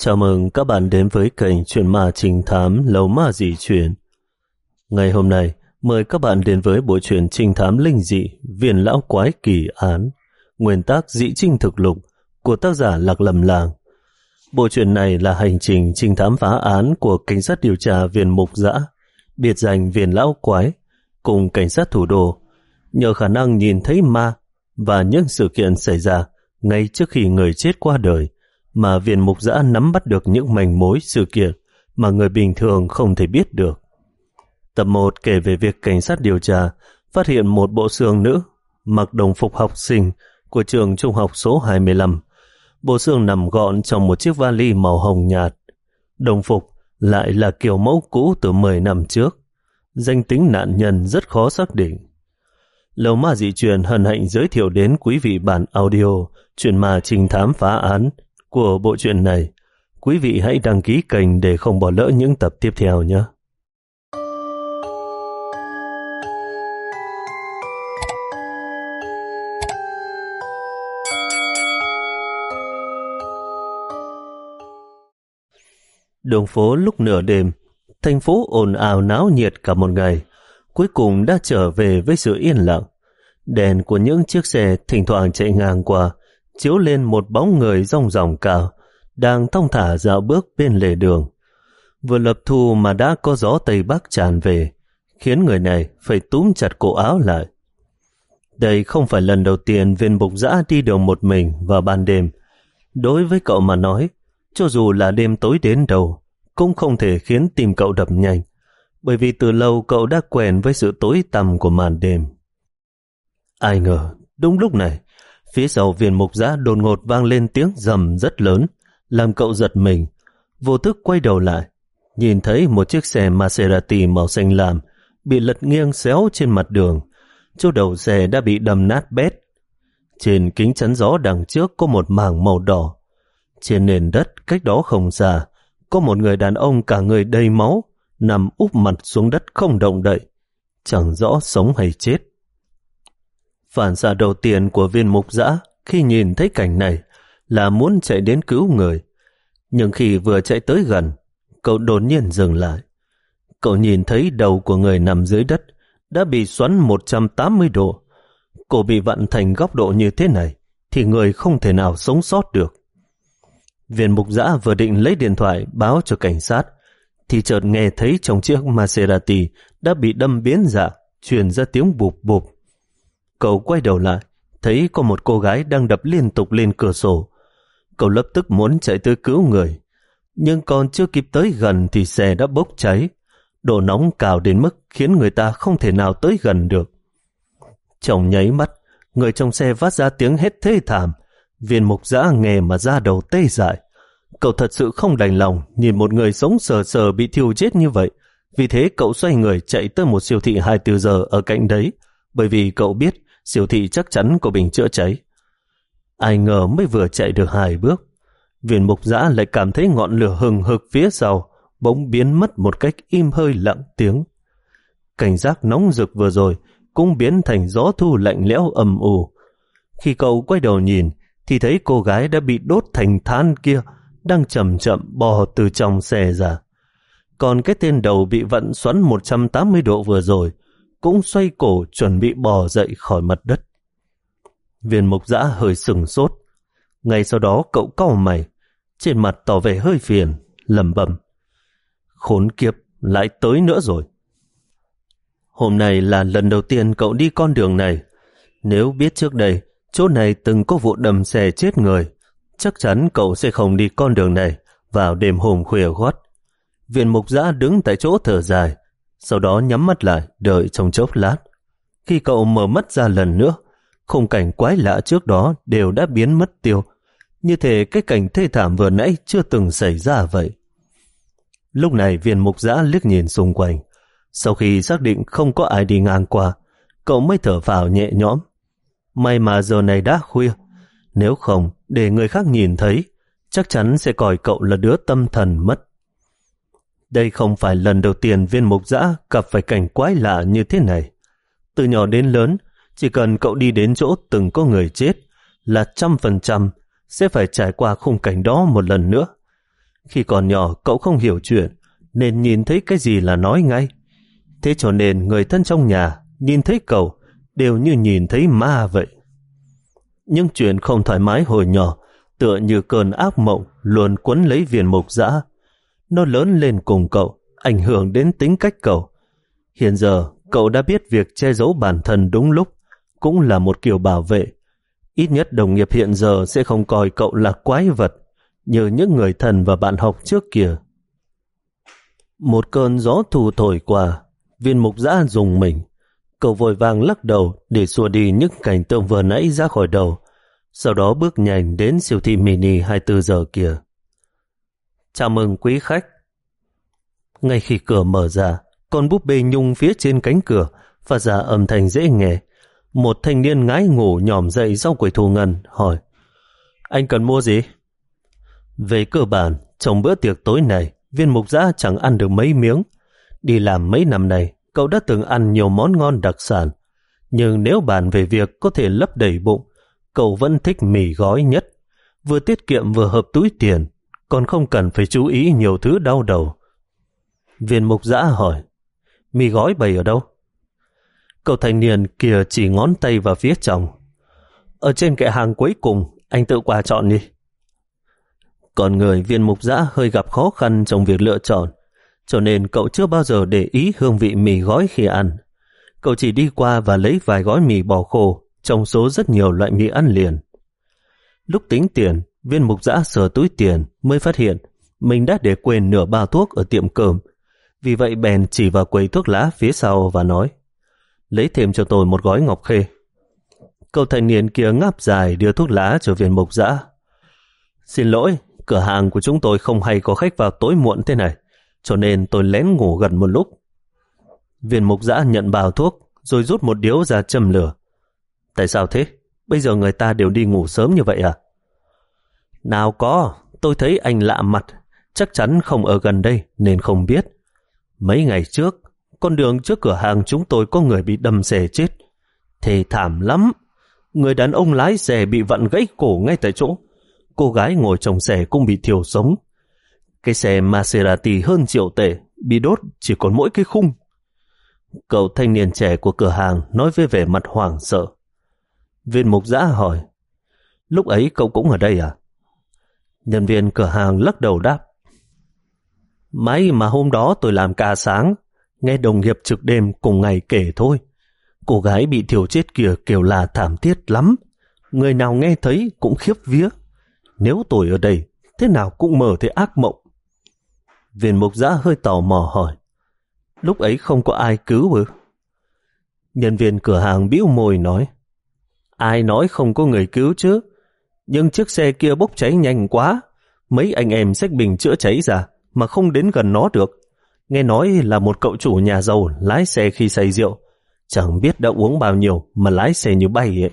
Chào mừng các bạn đến với kênh Chuyện Ma Trình Thám lâu Ma Dị Chuyển. Ngày hôm nay, mời các bạn đến với bộ truyện Trình Thám Linh Dị viền Lão Quái Kỳ Án Nguyên tác Dị Trinh Thực Lục của tác giả Lạc Lầm Làng. Bộ truyện này là hành trình trình thám phá án của cảnh sát điều tra viền mục giã, biệt danh viền lão quái, cùng cảnh sát thủ đô, nhờ khả năng nhìn thấy ma và những sự kiện xảy ra ngay trước khi người chết qua đời, mà viên mục giã nắm bắt được những manh mối sự kiện mà người bình thường không thể biết được. Tập 1 kể về việc cảnh sát điều tra phát hiện một bộ xương nữ mặc đồng phục học sinh của trường trung học số 25. Bộ xương nằm gọn trong một chiếc vali màu hồng nhạt. Đồng phục lại là kiểu mẫu cũ từ 10 năm trước. Danh tính nạn nhân rất khó xác định. Lầu ma dị truyền hân hạnh giới thiệu đến quý vị bản audio chuyện ma trình thám phá án của bộ truyện này. Quý vị hãy đăng ký kênh để không bỏ lỡ những tập tiếp theo nhé. Đường phố lúc nửa đêm, thành phố ồn ào náo nhiệt cả một ngày, cuối cùng đã trở về với sự yên lặng. Đèn của những chiếc xe thỉnh thoảng chạy ngang qua, chiếu lên một bóng người rong ròng cao, đang thong thả dạo bước bên lề đường. Vừa lập thu mà đã có gió Tây Bắc tràn về, khiến người này phải túm chặt cổ áo lại. Đây không phải lần đầu tiên viên bục giã đi đường một mình vào ban đêm. Đối với cậu mà nói, cho dù là đêm tối đến đâu, cũng không thể khiến tim cậu đập nhanh, bởi vì từ lâu cậu đã quen với sự tối tăm của màn đêm. Ai ngờ, đúng lúc này, phía sau viên mục giã đột ngột vang lên tiếng rầm rất lớn, làm cậu giật mình, vô thức quay đầu lại, nhìn thấy một chiếc xe Maserati màu xanh lam bị lật nghiêng xéo trên mặt đường, chỗ đầu xe đã bị đầm nát bét. Trên kính chắn gió đằng trước có một mảng màu đỏ, trên nền đất cách đó không xa, có một người đàn ông cả người đầy máu, nằm úp mặt xuống đất không động đậy, chẳng rõ sống hay chết. Phản xạ đầu tiên của viên mục dã khi nhìn thấy cảnh này là muốn chạy đến cứu người. Nhưng khi vừa chạy tới gần, cậu đột nhiên dừng lại. Cậu nhìn thấy đầu của người nằm dưới đất đã bị xoắn 180 độ. Cổ bị vặn thành góc độ như thế này thì người không thể nào sống sót được. Viên mục giã vừa định lấy điện thoại báo cho cảnh sát, thì chợt nghe thấy trong chiếc Maserati đã bị đâm biến dạng, truyền ra tiếng bụp bụp. Cậu quay đầu lại, thấy có một cô gái đang đập liên tục lên cửa sổ. Cậu lập tức muốn chạy tới cứu người, nhưng còn chưa kịp tới gần thì xe đã bốc cháy. Độ nóng cao đến mức khiến người ta không thể nào tới gần được. chồng nháy mắt, người trong xe phát ra tiếng hét thê thảm, Viên mục giã nghe mà ra đầu tê dại. Cậu thật sự không đành lòng nhìn một người sống sờ sờ bị thiêu chết như vậy. Vì thế cậu xoay người chạy tới một siêu thị 24 giờ ở cạnh đấy, bởi vì cậu biết siêu thị chắc chắn có bình chữa cháy. Ai ngờ mới vừa chạy được hai bước, viên mục giã lại cảm thấy ngọn lửa hừng hực phía sau, bỗng biến mất một cách im hơi lặng tiếng. Cảnh giác nóng rực vừa rồi cũng biến thành gió thu lạnh lẽo ầm ù. Khi cậu quay đầu nhìn, thì thấy cô gái đã bị đốt thành than kia đang chậm chậm bò từ trong xe ra. Còn cái tên đầu bị vận xoắn 180 độ vừa rồi cũng xoay cổ chuẩn bị bò dậy khỏi mặt đất. Viên mục giã hơi sừng sốt. Ngay sau đó cậu cau mày, trên mặt tỏ vẻ hơi phiền, lầm bầm. Khốn kiếp, lại tới nữa rồi. Hôm nay là lần đầu tiên cậu đi con đường này. Nếu biết trước đây chỗ này từng có vụ đầm xe chết người. Chắc chắn cậu sẽ không đi con đường này vào đêm hôm khuya gót. Viện mục giã đứng tại chỗ thở dài, sau đó nhắm mắt lại đợi trong chốc lát. Khi cậu mở mắt ra lần nữa, khung cảnh quái lạ trước đó đều đã biến mất tiêu. Như thể cái cảnh thê thảm vừa nãy chưa từng xảy ra vậy. Lúc này viên mục giã liếc nhìn xung quanh. Sau khi xác định không có ai đi ngang qua, cậu mới thở vào nhẹ nhõm. May mà giờ này đã khuya. Nếu không, để người khác nhìn thấy, chắc chắn sẽ coi cậu là đứa tâm thần mất. Đây không phải lần đầu tiên viên mục dã gặp phải cảnh quái lạ như thế này. Từ nhỏ đến lớn, chỉ cần cậu đi đến chỗ từng có người chết là trăm phần trăm sẽ phải trải qua khung cảnh đó một lần nữa. Khi còn nhỏ cậu không hiểu chuyện, nên nhìn thấy cái gì là nói ngay. Thế cho nên người thân trong nhà nhìn thấy cậu đều như nhìn thấy ma vậy. Nhưng chuyện không thoải mái hồi nhỏ tựa như cơn ác mộng luôn quấn lấy viên mục dã. Nó lớn lên cùng cậu, ảnh hưởng đến tính cách cậu. Hiện giờ, cậu đã biết việc che giấu bản thân đúng lúc, cũng là một kiểu bảo vệ. Ít nhất đồng nghiệp hiện giờ sẽ không coi cậu là quái vật, như những người thần và bạn học trước kia. Một cơn gió thù thổi qua, viên mục giã dùng mình. Cậu vội vàng lắc đầu để xua đi những cảnh tượng vừa nãy ra khỏi đầu, sau đó bước nhanh đến siêu thị mini 24 giờ kia. Chào mừng quý khách. Ngay khi cửa mở ra, con búp bê nhung phía trên cánh cửa phát ra âm thanh dễ nghe. Một thanh niên ngái ngủ nhòm dậy sau quầy thu ngân, hỏi Anh cần mua gì? Về cơ bản, trong bữa tiệc tối này, viên mục giã chẳng ăn được mấy miếng. Đi làm mấy năm này, cậu đã từng ăn nhiều món ngon đặc sản. Nhưng nếu bàn về việc có thể lấp đầy bụng, cậu vẫn thích mì gói nhất. Vừa tiết kiệm vừa hợp túi tiền, còn không cần phải chú ý nhiều thứ đau đầu. Viên mục giã hỏi, mì gói bày ở đâu? Cậu thanh niên kia chỉ ngón tay vào phía chồng. Ở trên kệ hàng cuối cùng, anh tự qua chọn đi. Còn người viên mục giã hơi gặp khó khăn trong việc lựa chọn, cho nên cậu chưa bao giờ để ý hương vị mì gói khi ăn. Cậu chỉ đi qua và lấy vài gói mì bò khô trong số rất nhiều loại mì ăn liền. Lúc tính tiền, viên mục giã sờ túi tiền mới phát hiện mình đã để quên nửa bao thuốc ở tiệm cơm. Vì vậy bèn chỉ vào quầy thuốc lá phía sau và nói lấy thêm cho tôi một gói ngọc khê. Cậu thanh niên kia ngáp dài đưa thuốc lá cho viên mục giã. Xin lỗi, cửa hàng của chúng tôi không hay có khách vào tối muộn thế này, cho nên tôi lén ngủ gần một lúc. Viên mục giã nhận bao thuốc, rồi rút một điếu ra châm lửa. Tại sao thế? Bây giờ người ta đều đi ngủ sớm như vậy à? Nào có, tôi thấy anh lạ mặt, chắc chắn không ở gần đây nên không biết. Mấy ngày trước, con đường trước cửa hàng chúng tôi có người bị đâm xe chết. Thề thảm lắm. Người đàn ông lái xe bị vặn gãy cổ ngay tại chỗ. Cô gái ngồi trong xe cũng bị thiêu sống. Cái xe Maserati hơn triệu tệ, bị đốt chỉ còn mỗi cái khung. Cậu thanh niên trẻ của cửa hàng nói với vẻ mặt hoảng sợ. Viên mục giã hỏi, lúc ấy cậu cũng ở đây à? Nhân viên cửa hàng lắc đầu đáp. May mà hôm đó tôi làm ca sáng, nghe đồng nghiệp trực đêm cùng ngày kể thôi. Cô gái bị thiểu chết kia kiểu là thảm thiết lắm. Người nào nghe thấy cũng khiếp vía. Nếu tôi ở đây, thế nào cũng mở thấy ác mộng. Viên mục giã hơi tò mò hỏi. Lúc ấy không có ai cứu ư? Nhân viên cửa hàng bĩu môi nói. Ai nói không có người cứu chứ? Nhưng chiếc xe kia bốc cháy nhanh quá. Mấy anh em xách bình chữa cháy ra mà không đến gần nó được. Nghe nói là một cậu chủ nhà giàu lái xe khi say rượu. Chẳng biết đã uống bao nhiêu mà lái xe như bay ấy.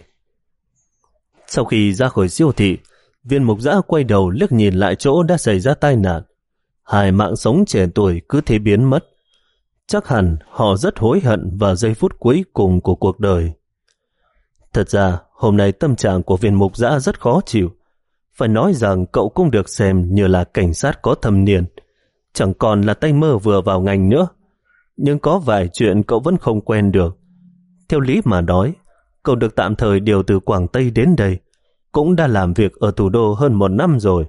Sau khi ra khỏi siêu thị, viên mục giã quay đầu liếc nhìn lại chỗ đã xảy ra tai nạn. Hai mạng sống trẻ tuổi cứ thế biến mất. Chắc hẳn họ rất hối hận vào giây phút cuối cùng của cuộc đời. Thật ra, hôm nay tâm trạng của viên mục giã rất khó chịu. Phải nói rằng cậu cũng được xem như là cảnh sát có thâm niên. Chẳng còn là tay mơ vừa vào ngành nữa. Nhưng có vài chuyện cậu vẫn không quen được. Theo lý mà nói, cậu được tạm thời điều từ Quảng Tây đến đây. Cũng đã làm việc ở thủ đô hơn một năm rồi.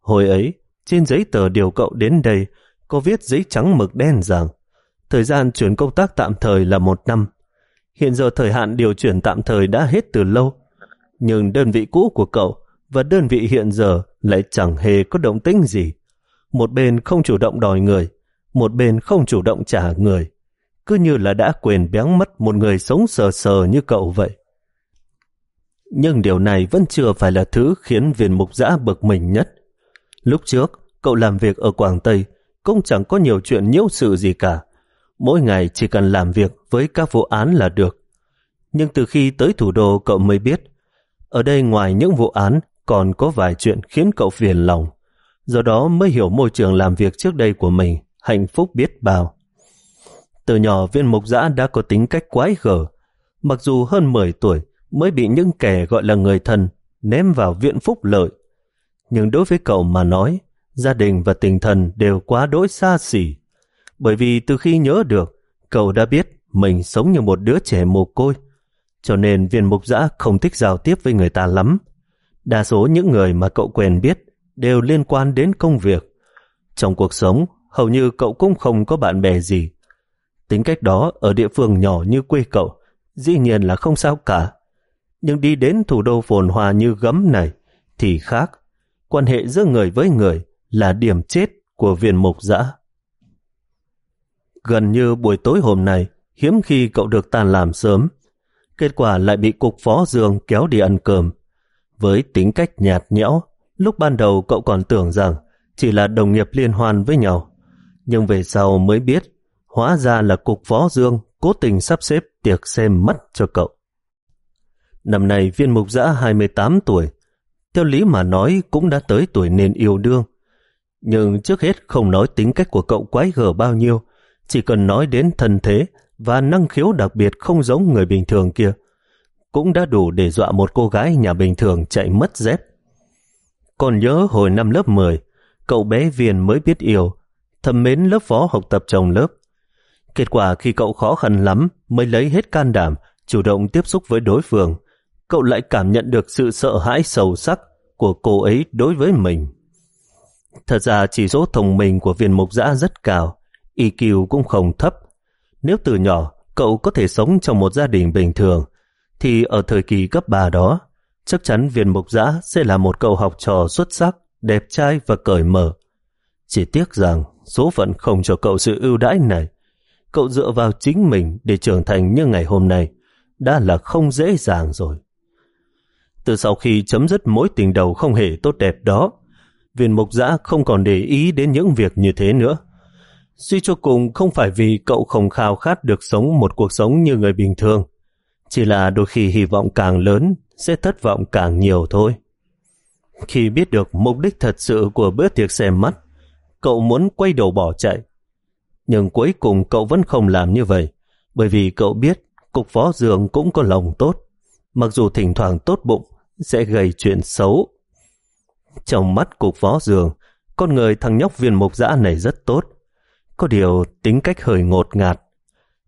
Hồi ấy, trên giấy tờ điều cậu đến đây có viết giấy trắng mực đen rằng thời gian chuyển công tác tạm thời là một năm. Hiện giờ thời hạn điều chuyển tạm thời đã hết từ lâu. Nhưng đơn vị cũ của cậu và đơn vị hiện giờ lại chẳng hề có động tĩnh gì. Một bên không chủ động đòi người, một bên không chủ động trả người. Cứ như là đã quyền béng mất một người sống sờ sờ như cậu vậy. Nhưng điều này vẫn chưa phải là thứ khiến viên mục giã bực mình nhất. Lúc trước, cậu làm việc ở Quảng Tây cũng chẳng có nhiều chuyện nhiễu sự gì cả. Mỗi ngày chỉ cần làm việc với các vụ án là được. Nhưng từ khi tới thủ đô cậu mới biết, ở đây ngoài những vụ án còn có vài chuyện khiến cậu phiền lòng. Do đó mới hiểu môi trường làm việc trước đây của mình hạnh phúc biết bao. Từ nhỏ viên mục giã đã có tính cách quái gở. Mặc dù hơn 10 tuổi mới bị những kẻ gọi là người thân ném vào viện phúc lợi. Nhưng đối với cậu mà nói, gia đình và tình thần đều quá đỗi xa xỉ. Bởi vì từ khi nhớ được, cậu đã biết mình sống như một đứa trẻ mồ côi, cho nên viên mục giã không thích giao tiếp với người ta lắm. Đa số những người mà cậu quen biết đều liên quan đến công việc. Trong cuộc sống, hầu như cậu cũng không có bạn bè gì. Tính cách đó ở địa phương nhỏ như quê cậu, dĩ nhiên là không sao cả. Nhưng đi đến thủ đô phồn hoa như gấm này thì khác. Quan hệ giữa người với người là điểm chết của viên mục giã. Gần như buổi tối hôm nay, hiếm khi cậu được tan làm sớm. Kết quả lại bị cục phó Dương kéo đi ăn cơm. Với tính cách nhạt nhẽo, lúc ban đầu cậu còn tưởng rằng chỉ là đồng nghiệp liên hoan với nhau. Nhưng về sau mới biết, hóa ra là cục phó Dương cố tình sắp xếp tiệc xem mắt cho cậu. Năm nay viên mục giã 28 tuổi, theo lý mà nói cũng đã tới tuổi nên yêu đương. Nhưng trước hết không nói tính cách của cậu quái gở bao nhiêu, chỉ cần nói đến thân thế và năng khiếu đặc biệt không giống người bình thường kia, cũng đã đủ để dọa một cô gái nhà bình thường chạy mất dép. Còn nhớ hồi năm lớp 10, cậu bé Viền mới biết yêu, thầm mến lớp phó học tập trong lớp. Kết quả khi cậu khó khăn lắm mới lấy hết can đảm chủ động tiếp xúc với đối phương, cậu lại cảm nhận được sự sợ hãi sâu sắc của cô ấy đối với mình. Thật ra chỉ số thông minh của viên mục giã rất cao, EQ cũng không thấp. Nếu từ nhỏ cậu có thể sống trong một gia đình bình thường, thì ở thời kỳ cấp 3 đó, chắc chắn viên mục giã sẽ là một cậu học trò xuất sắc, đẹp trai và cởi mở. Chỉ tiếc rằng số phận không cho cậu sự ưu đãi này. Cậu dựa vào chính mình để trưởng thành như ngày hôm nay đã là không dễ dàng rồi. Từ sau khi chấm dứt mối tình đầu không hề tốt đẹp đó, viên mục giã không còn để ý đến những việc như thế nữa. Suy cho cùng không phải vì cậu không khao khát được sống một cuộc sống như người bình thường, chỉ là đôi khi hy vọng càng lớn sẽ thất vọng càng nhiều thôi. Khi biết được mục đích thật sự của bữa tiệc xem mắt, cậu muốn quay đầu bỏ chạy. Nhưng cuối cùng cậu vẫn không làm như vậy, bởi vì cậu biết cục phó dường cũng có lòng tốt, mặc dù thỉnh thoảng tốt bụng sẽ gây chuyện xấu. Trong mắt cục phó dường, con người thằng nhóc viên mục dã này rất tốt, có điều tính cách hơi ngột ngạt.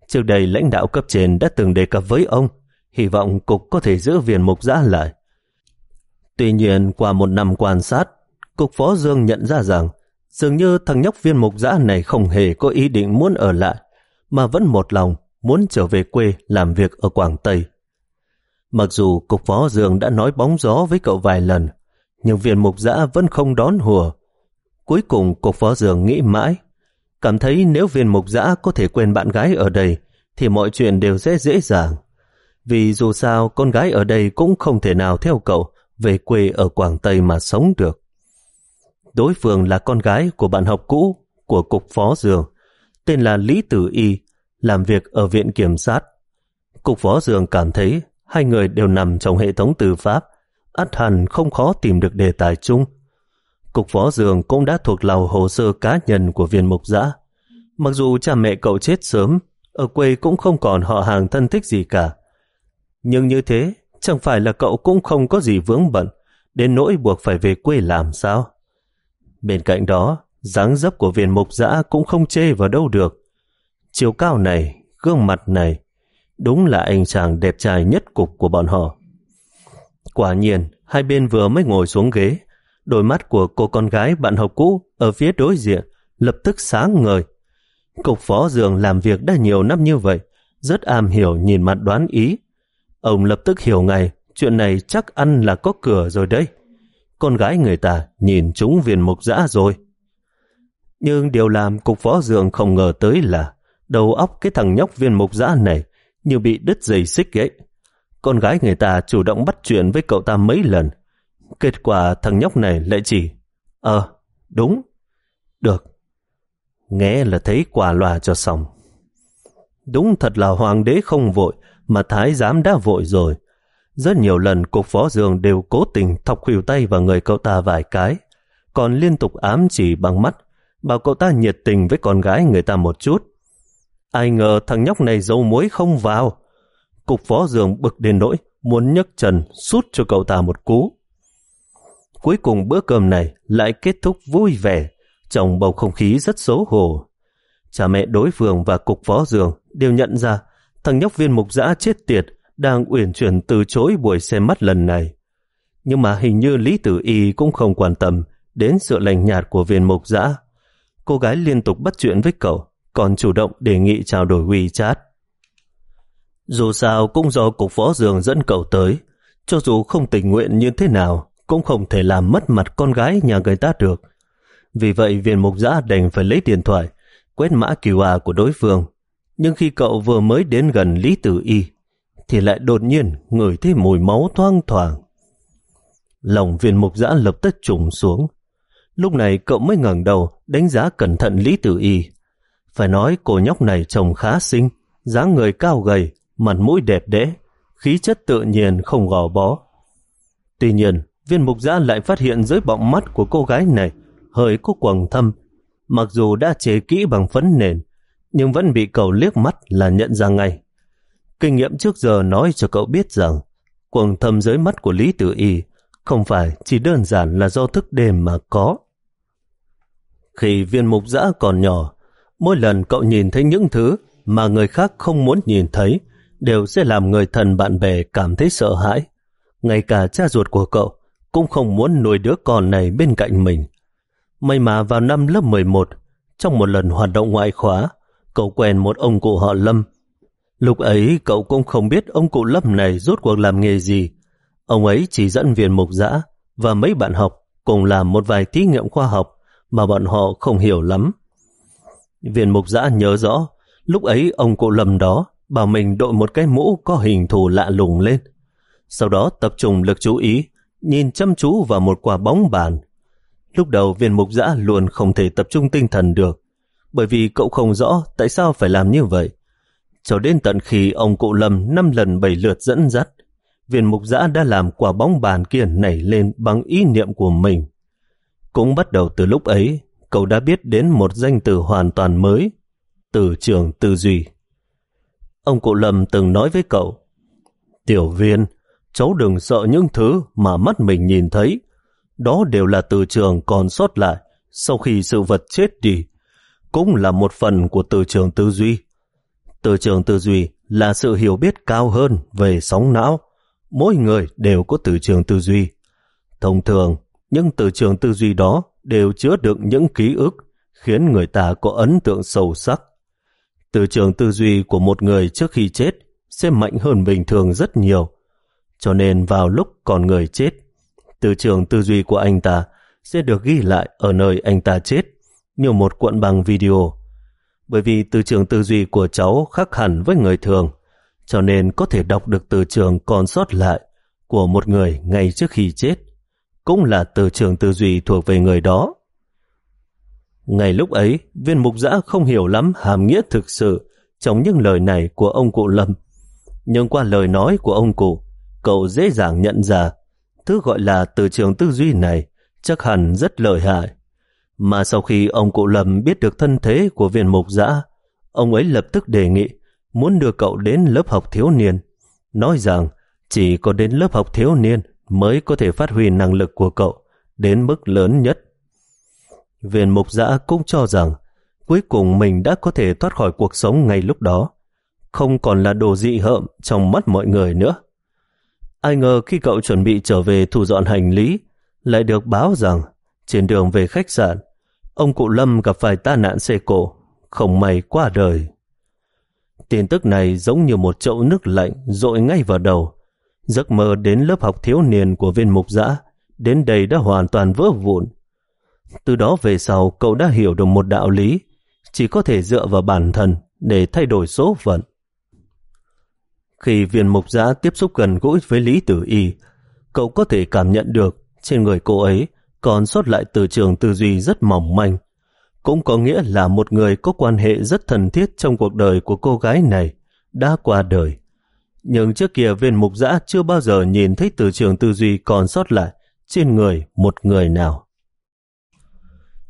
Trước đây lãnh đạo cấp trên đã từng đề cập với ông, hy vọng cục có thể giữ viên mục giã lại. Tuy nhiên, qua một năm quan sát, cục phó Dương nhận ra rằng dường như thằng nhóc viên mục giã này không hề có ý định muốn ở lại, mà vẫn một lòng muốn trở về quê làm việc ở Quảng Tây. Mặc dù cục phó Dương đã nói bóng gió với cậu vài lần, nhưng viên mục giã vẫn không đón hùa. Cuối cùng cục phó Dương nghĩ mãi, cảm thấy nếu viên mục giã có thể quên bạn gái ở đây, thì mọi chuyện đều sẽ dễ dàng. Vì dù sao, con gái ở đây cũng không thể nào theo cậu về quê ở Quảng Tây mà sống được. Đối phương là con gái của bạn học cũ của Cục Phó Dường, tên là Lý Tử Y, làm việc ở Viện Kiểm sát. Cục Phó Dường cảm thấy hai người đều nằm trong hệ thống tư pháp, át hẳn không khó tìm được đề tài chung. Cục Phó Dường cũng đã thuộc lầu hồ sơ cá nhân của viên mục giã. Mặc dù cha mẹ cậu chết sớm, ở quê cũng không còn họ hàng thân thích gì cả. Nhưng như thế, chẳng phải là cậu cũng không có gì vướng bận, đến nỗi buộc phải về quê làm sao? Bên cạnh đó, dáng dấp của viên mục giã cũng không chê vào đâu được. Chiều cao này, gương mặt này, đúng là anh chàng đẹp trai nhất cục của bọn họ. Quả nhiên, hai bên vừa mới ngồi xuống ghế, đôi mắt của cô con gái bạn học cũ ở phía đối diện lập tức sáng ngời. Cục phó dường làm việc đã nhiều năm như vậy, rất am hiểu nhìn mặt đoán ý. Ông lập tức hiểu ngay, chuyện này chắc ăn là có cửa rồi đấy. Con gái người ta nhìn chúng viên mục dã rồi. Nhưng điều làm cục phó dường không ngờ tới là đầu óc cái thằng nhóc viên mục dã này như bị đứt dây xích ấy. Con gái người ta chủ động bắt chuyện với cậu ta mấy lần. Kết quả thằng nhóc này lại chỉ Ờ, đúng, được. Nghe là thấy quả loà cho xong. Đúng thật là hoàng đế không vội, mà thái giám đã vội rồi. Rất nhiều lần cục phó dường đều cố tình thọc khuỷu tay vào người cậu ta vài cái, còn liên tục ám chỉ bằng mắt, bảo cậu ta nhiệt tình với con gái người ta một chút. Ai ngờ thằng nhóc này dấu muối không vào. Cục phó dường bực đến nỗi, muốn nhấc trần sút cho cậu ta một cú. Cuối cùng bữa cơm này lại kết thúc vui vẻ, trong bầu không khí rất xấu hổ. Cha mẹ đối phương và cục phó giường đều nhận ra thằng nhóc viên mục dã chết tiệt đang uyển chuyển từ chối buổi xem mắt lần này. Nhưng mà hình như Lý Tử Y cũng không quan tâm đến sự lành nhạt của viên mục Dã. Cô gái liên tục bắt chuyện với cậu, còn chủ động đề nghị trao đổi WeChat. Dù sao cũng do cục phó giường dẫn cậu tới, cho dù không tình nguyện như thế nào, cũng không thể làm mất mặt con gái nhà người ta được. Vì vậy viên mục giã đành phải lấy điện thoại, quét mã QR của đối phương. Nhưng khi cậu vừa mới đến gần Lý Tử Y, thì lại đột nhiên ngửi thấy mùi máu thoang thoảng. Lòng viên mục giã lập tức trùng xuống. Lúc này cậu mới ngẩng đầu đánh giá cẩn thận Lý Tử Y. Phải nói cô nhóc này trông khá xinh, dáng người cao gầy, mặt mũi đẹp đẽ, khí chất tự nhiên không gò bó. Tuy nhiên, viên mục giã lại phát hiện dưới bọng mắt của cô gái này hơi có quầng thâm. Mặc dù đã chế kỹ bằng phấn nền, nhưng vẫn bị cậu liếc mắt là nhận ra ngay. Kinh nghiệm trước giờ nói cho cậu biết rằng quầng thâm dưới mắt của Lý Tử Y không phải chỉ đơn giản là do thức đêm mà có. Khi viên mục giã còn nhỏ, mỗi lần cậu nhìn thấy những thứ mà người khác không muốn nhìn thấy đều sẽ làm người thân bạn bè cảm thấy sợ hãi. Ngay cả cha ruột của cậu cũng không muốn nuôi đứa con này bên cạnh mình. May mà vào năm lớp 11, trong một lần hoạt động ngoại khóa, cậu quen một ông cụ họ Lâm. Lúc ấy cậu cũng không biết ông cụ Lâm này rốt cuộc làm nghề gì. Ông ấy chỉ dẫn viên mục giã và mấy bạn học cùng làm một vài thí nghiệm khoa học mà bọn họ không hiểu lắm. Viên mục giã nhớ rõ, lúc ấy ông cụ Lâm đó bảo mình đội một cái mũ có hình thù lạ lùng lên. Sau đó tập trung lực chú ý, nhìn chăm chú vào một quả bóng bàn. Lúc đầu viên mục giã luôn không thể tập trung tinh thần được, bởi vì cậu không rõ tại sao phải làm như vậy. Cho đến tận khi ông cụ Lâm năm lần bảy lượt dẫn dắt, viên mục giã đã làm quả bóng bàn kia nảy lên bằng ý niệm của mình. Cũng bắt đầu từ lúc ấy, cậu đã biết đến một danh từ hoàn toàn mới, từ trường tư duy. Ông cụ Lâm từng nói với cậu, Tiểu viên, cháu đừng sợ những thứ mà mắt mình nhìn thấy. Đó đều là từ trường còn sót lại sau khi sự vật chết đi. Cũng là một phần của từ trường tư duy. Từ trường tư duy là sự hiểu biết cao hơn về sóng não. Mỗi người đều có từ trường tư duy. Thông thường, những từ trường tư duy đó đều chứa đựng những ký ức khiến người ta có ấn tượng sâu sắc. Từ trường tư duy của một người trước khi chết sẽ mạnh hơn bình thường rất nhiều. Cho nên vào lúc còn người chết, từ trường tư duy của anh ta sẽ được ghi lại ở nơi anh ta chết như một cuộn băng video. Bởi vì từ trường tư duy của cháu khác hẳn với người thường, cho nên có thể đọc được từ trường còn sót lại của một người ngay trước khi chết, cũng là từ trường tư duy thuộc về người đó. Ngày lúc ấy, viên mục giã không hiểu lắm hàm nghĩa thực sự trong những lời này của ông cụ Lâm. Nhưng qua lời nói của ông cụ, cậu dễ dàng nhận ra thứ gọi là từ trường tư duy này chắc hẳn rất lợi hại. Mà sau khi ông cụ Lâm biết được thân thế của viên mục giã, ông ấy lập tức đề nghị muốn đưa cậu đến lớp học thiếu niên, nói rằng chỉ có đến lớp học thiếu niên mới có thể phát huy năng lực của cậu đến mức lớn nhất. Viên mục giã cũng cho rằng cuối cùng mình đã có thể thoát khỏi cuộc sống ngay lúc đó, không còn là đồ dị hợm trong mắt mọi người nữa. Ai ngờ khi cậu chuẩn bị trở về thu dọn hành lý, lại được báo rằng trên đường về khách sạn, ông cụ Lâm gặp phải tai nạn xe cổ, không may qua đời. Tin tức này giống như một chậu nước lạnh dội ngay vào đầu. Giấc mơ đến lớp học thiếu niên của viên mục giã đến đây đã hoàn toàn vỡ vụn. Từ đó về sau cậu đã hiểu được một đạo lý, chỉ có thể dựa vào bản thân để thay đổi số phận. Khi viên mục giã tiếp xúc gần gũi với Lý Tử Y, cậu có thể cảm nhận được trên người cô ấy còn sót lại từ trường tư duy rất mỏng manh. Cũng có nghĩa là một người có quan hệ rất thân thiết trong cuộc đời của cô gái này đã qua đời. Nhưng trước kia viên mục giã chưa bao giờ nhìn thấy từ trường tư duy còn sót lại trên người một người nào.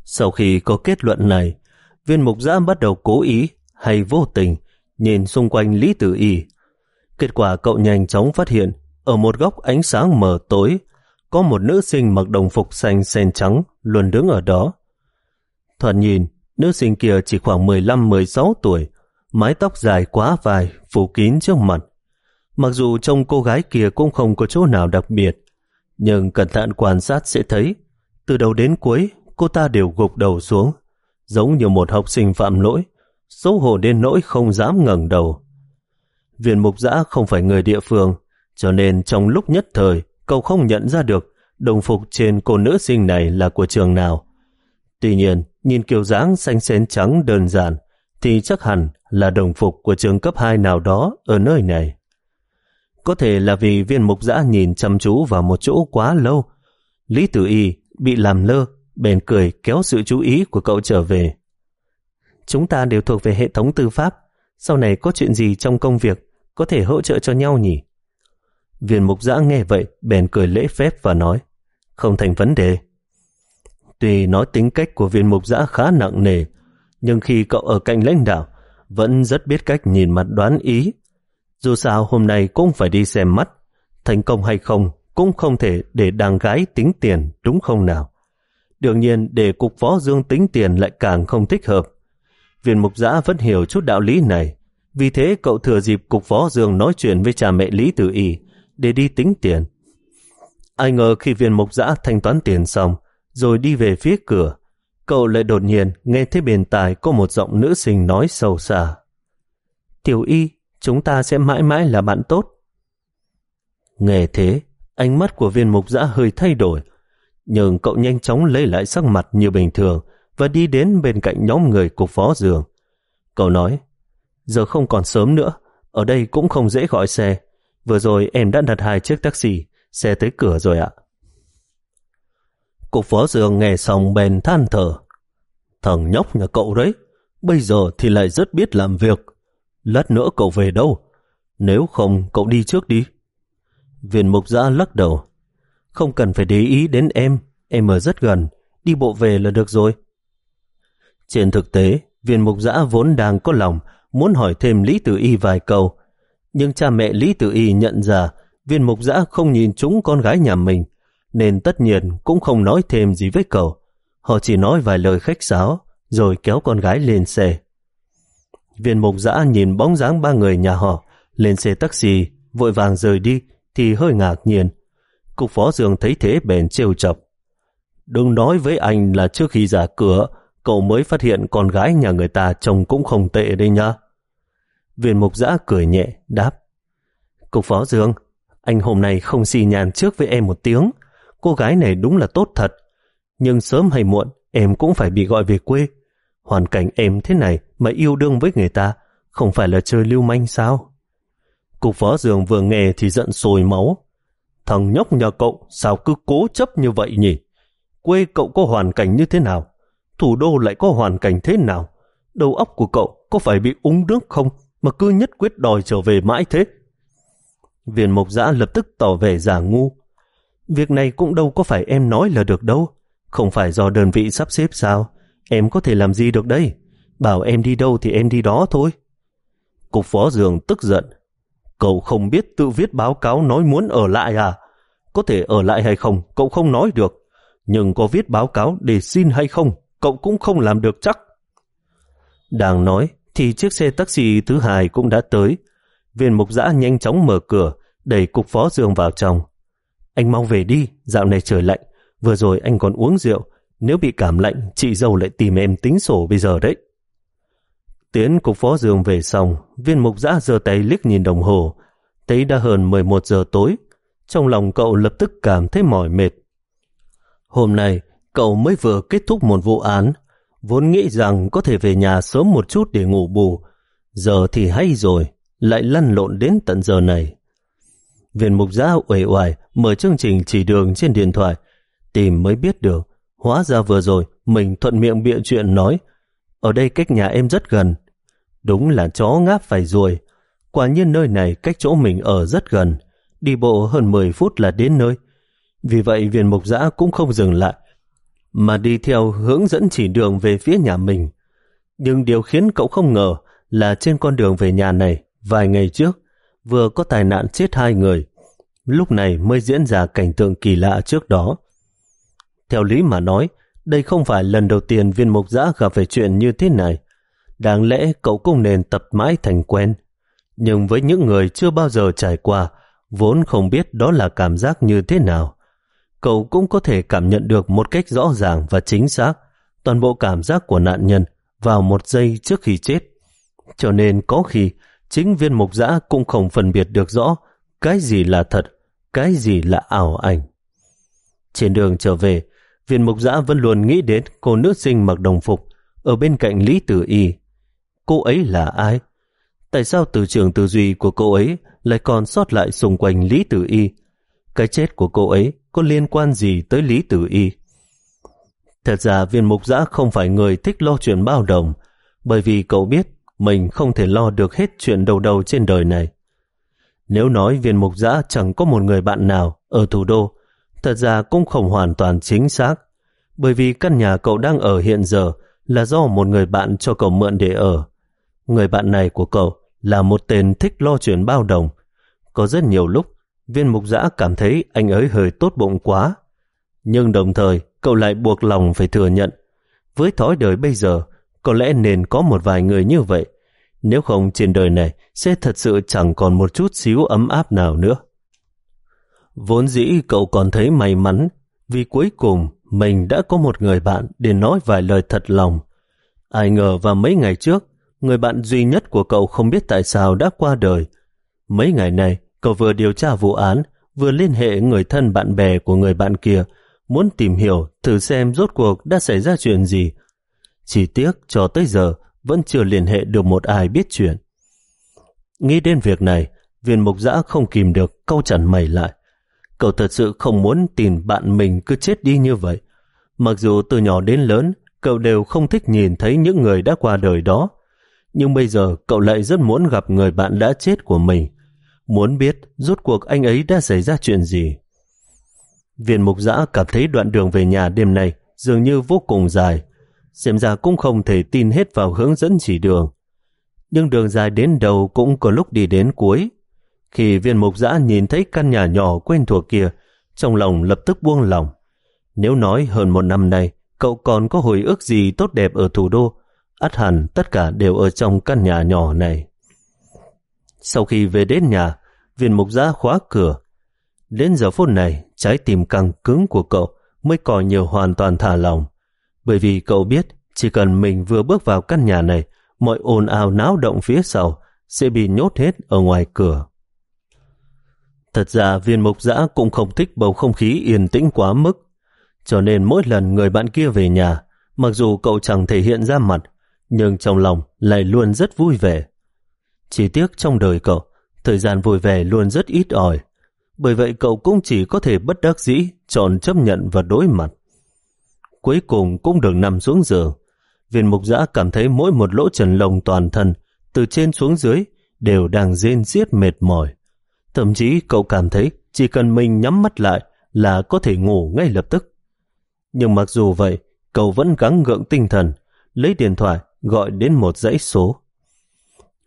Sau khi có kết luận này, viên mục giã bắt đầu cố ý hay vô tình nhìn xung quanh Lý Tử Y. Kết quả cậu nhanh chóng phát hiện ở một góc ánh sáng mờ tối có một nữ sinh mặc đồng phục xanh sen trắng luôn đứng ở đó. Thoạt nhìn, nữ sinh kia chỉ khoảng 15-16 tuổi, mái tóc dài quá vai, phủ kín trước mặt. Mặc dù trông cô gái kia cũng không có chỗ nào đặc biệt, nhưng cẩn thận quan sát sẽ thấy, từ đầu đến cuối, cô ta đều gục đầu xuống, giống như một học sinh phạm lỗi, xấu hổ đến nỗi không dám ngẩng đầu. Viên mục giã không phải người địa phương, cho nên trong lúc nhất thời, cậu không nhận ra được đồng phục trên cô nữ sinh này là của trường nào. Tuy nhiên, nhìn kiểu dáng xanh xén trắng đơn giản, thì chắc hẳn là đồng phục của trường cấp 2 nào đó ở nơi này. Có thể là vì viên mục giã nhìn chăm chú vào một chỗ quá lâu. Lý Tử Y bị làm lơ, bèn cười kéo sự chú ý của cậu trở về. Chúng ta đều thuộc về hệ thống tư pháp, sau này có chuyện gì trong công việc có thể hỗ trợ cho nhau nhỉ? Viên mục giã nghe vậy, bèn cười lễ phép và nói, không thành vấn đề. Tuy nói tính cách của viên mục giã khá nặng nề, nhưng khi cậu ở cạnh lãnh đạo, vẫn rất biết cách nhìn mặt đoán ý. Dù sao hôm nay cũng phải đi xem mắt, thành công hay không cũng không thể để đàn gái tính tiền đúng không nào. Đương nhiên để cục phó dương tính tiền lại càng không thích hợp. Viên mục giã vẫn hiểu chút đạo lý này, vì thế cậu thừa dịp cục phó dường nói chuyện với cha mẹ Lý Tử Y để đi tính tiền. Ai ngờ khi viên mục giã thanh toán tiền xong, rồi đi về phía cửa, cậu lại đột nhiên nghe thấy bên tai có một giọng nữ sinh nói sâu xa. Tiểu y, chúng ta sẽ mãi mãi là bạn tốt. Nghe thế, ánh mắt của viên mục giã hơi thay đổi, nhưng cậu nhanh chóng lấy lại sắc mặt như bình thường và đi đến bên cạnh nhóm người cục phó giường. Cậu nói, giờ không còn sớm nữa, ở đây cũng không dễ gọi xe. Vừa rồi em đã đặt hai chiếc taxi, xe tới cửa rồi ạ. Cục phó dường nghe xong bèn than thở. Thằng nhóc nhà cậu đấy, bây giờ thì lại rất biết làm việc. Lát nữa cậu về đâu? Nếu không, cậu đi trước đi. Viên mục giã lắc đầu. Không cần phải để ý đến em, em ở rất gần, đi bộ về là được rồi. Trên thực tế, viên mục giã vốn đang có lòng muốn hỏi thêm Lý Tử Y vài câu, nhưng cha mẹ Lý Tử Y nhận ra viên mục giã không nhìn chúng con gái nhà mình, nên tất nhiên cũng không nói thêm gì với cậu. Họ chỉ nói vài lời khách sáo, rồi kéo con gái lên xe. Viên mục giã nhìn bóng dáng ba người nhà họ lên xe taxi, vội vàng rời đi, thì hơi ngạc nhiên. Cục phó dường thấy thế bèn trêu chọc. Đừng nói với anh là trước khi ra cửa, cậu mới phát hiện con gái nhà người ta trông cũng không tệ đây nhá. Viên mục giã cười nhẹ, đáp. Cục phó Dương, anh hôm nay không xì nhàn trước với em một tiếng. Cô gái này đúng là tốt thật. Nhưng sớm hay muộn, em cũng phải bị gọi về quê. Hoàn cảnh em thế này mà yêu đương với người ta, không phải là chơi lưu manh sao? Cục phó Dương vừa nghe thì giận sôi máu. Thằng nhóc nhà cậu sao cứ cố chấp như vậy nhỉ? Quê cậu có hoàn cảnh như thế nào? Thủ đô lại có hoàn cảnh thế nào? Đầu óc của cậu có phải bị úng nước không mà cứ nhất quyết đòi trở về mãi thế? Viên Mộc giã lập tức tỏ vẻ giả ngu. Việc này cũng đâu có phải em nói là được đâu. Không phải do đơn vị sắp xếp sao? Em có thể làm gì được đây? Bảo em đi đâu thì em đi đó thôi. Cục phó giường tức giận. Cậu không biết tự viết báo cáo nói muốn ở lại à? Có thể ở lại hay không, cậu không nói được. Nhưng có viết báo cáo để xin hay không, cậu cũng không làm được chắc. Đang nói, thì chiếc xe taxi thứ hai cũng đã tới. Viên mục giã nhanh chóng mở cửa, đẩy cục phó dương vào trong. Anh mau về đi, dạo này trời lạnh. Vừa rồi anh còn uống rượu. Nếu bị cảm lạnh, chị dâu lại tìm em tính sổ bây giờ đấy. Tiến cục phó dương về xong, viên mục giã giơ tay liếc nhìn đồng hồ. Thấy đã hơn 11 giờ tối. Trong lòng cậu lập tức cảm thấy mỏi mệt. Hôm nay, cậu mới vừa kết thúc một vụ án. Vốn nghĩ rằng có thể về nhà sớm một chút để ngủ bù. Giờ thì hay rồi, lại lăn lộn đến tận giờ này. Viên mục giã uể oải mở chương trình chỉ đường trên điện thoại, tìm mới biết được. Hóa ra vừa rồi mình thuận miệng bịa chuyện nói ở đây cách nhà em rất gần. Đúng là chó ngáp phải ruồi. Quả nhiên nơi này cách chỗ mình ở rất gần. Đi bộ hơn 10 phút là đến nơi. Vì vậy viên mục giã cũng không dừng lại, mà đi theo hướng dẫn chỉ đường về phía nhà mình. Nhưng điều khiến cậu không ngờ là trên con đường về nhà này, vài ngày trước, vừa có tai nạn chết hai người. lúc này mới diễn ra cảnh tượng kỳ lạ trước đó. Theo lý mà nói, đây không phải lần đầu tiên viên mục giã gặp phải chuyện như thế này. Đáng lẽ cậu cũng nên tập mãi thành quen. Nhưng với những người chưa bao giờ trải qua, vốn không biết đó là cảm giác như thế nào. Cậu cũng có thể cảm nhận được một cách rõ ràng và chính xác toàn bộ cảm giác của nạn nhân vào một giây trước khi chết. Cho nên có khi chính viên mục giã cũng không phân biệt được rõ cái gì là thật, cái gì là ảo ảnh. Trên đường trở về, viên mục giã vẫn luôn nghĩ đến cô nữ sinh mặc đồng phục ở bên cạnh Lý Tử Y. Cô ấy là ai? Tại sao từ trường tư duy của cô ấy lại còn sót lại xung quanh Lý Tử Y? Cái chết của cô ấy có liên quan gì tới Lý Tử Y? Thật ra viên mục giã không phải người thích lo chuyện bao đồng, bởi vì cậu biết mình không thể lo được hết chuyện đầu đầu trên đời này. Nếu nói viên mục giã chẳng có một người bạn nào ở thủ đô, thật ra cũng không hoàn toàn chính xác, bởi vì căn nhà cậu đang ở hiện giờ là do một người bạn cho cậu mượn để ở. Người bạn này của cậu là một tên thích lo chuyện bao đồng. Có rất nhiều lúc, viên mục giã cảm thấy anh ấy hơi tốt bụng quá. Nhưng đồng thời, cậu lại buộc lòng phải thừa nhận. Với thói đời bây giờ, có lẽ nên có một vài người như vậy. Nếu không trên đời này sẽ thật sự chẳng còn một chút xíu ấm áp nào nữa. Vốn dĩ cậu còn thấy may mắn vì cuối cùng mình đã có một người bạn để nói vài lời thật lòng. Ai ngờ vào mấy ngày trước, người bạn duy nhất của cậu không biết tại sao đã qua đời. Mấy ngày này, cậu vừa điều tra vụ án, vừa liên hệ người thân bạn bè của người bạn kia, muốn tìm hiểu thử xem rốt cuộc đã xảy ra chuyện gì. Chỉ tiếc cho tới giờ vẫn chưa liên hệ được một ai biết chuyện. Nghĩ đến việc này, viên mục giã không kìm được câu chặn mày lại. Cậu thật sự không muốn tìm bạn mình cứ chết đi như vậy. Mặc dù từ nhỏ đến lớn, cậu đều không thích nhìn thấy những người đã qua đời đó. Nhưng bây giờ cậu lại rất muốn gặp người bạn đã chết của mình. Muốn biết rốt cuộc anh ấy đã xảy ra chuyện gì. Viên mục giã cảm thấy đoạn đường về nhà đêm nay dường như vô cùng dài. Xem ra cũng không thể tin hết vào hướng dẫn chỉ đường. Nhưng đường dài đến đầu cũng có lúc đi đến cuối. Khi viên mục giã nhìn thấy căn nhà nhỏ quen thuộc kia, trong lòng lập tức buông lòng. Nếu nói hơn một năm nay, cậu còn có hồi ức gì tốt đẹp ở thủ đô, ắt hẳn tất cả đều ở trong căn nhà nhỏ này. Sau khi về đến nhà, viên mục giã khóa cửa. Đến giờ phút này, trái tim căng cứng của cậu mới còn nhiều hoàn toàn thả lòng. Bởi vì cậu biết, chỉ cần mình vừa bước vào căn nhà này, mọi ồn ào náo động phía sau sẽ bị nhốt hết ở ngoài cửa. Thật ra viên mục giã cũng không thích bầu không khí yên tĩnh quá mức. Cho nên mỗi lần người bạn kia về nhà, mặc dù cậu chẳng thể hiện ra mặt, nhưng trong lòng lại luôn rất vui vẻ. Chỉ tiếc trong đời cậu, thời gian vui vẻ luôn rất ít ỏi. Bởi vậy cậu cũng chỉ có thể bất đắc dĩ chọn chấp nhận và đối mặt. Cuối cùng cũng được nằm xuống giường. Viên mục giã cảm thấy mỗi một lỗ trần lồng toàn thân, từ trên xuống dưới, đều đang rên giết mệt mỏi. Thậm chí cậu cảm thấy chỉ cần mình nhắm mắt lại là có thể ngủ ngay lập tức. Nhưng mặc dù vậy, cậu vẫn gắng gượng tinh thần, lấy điện thoại gọi đến một dãy số.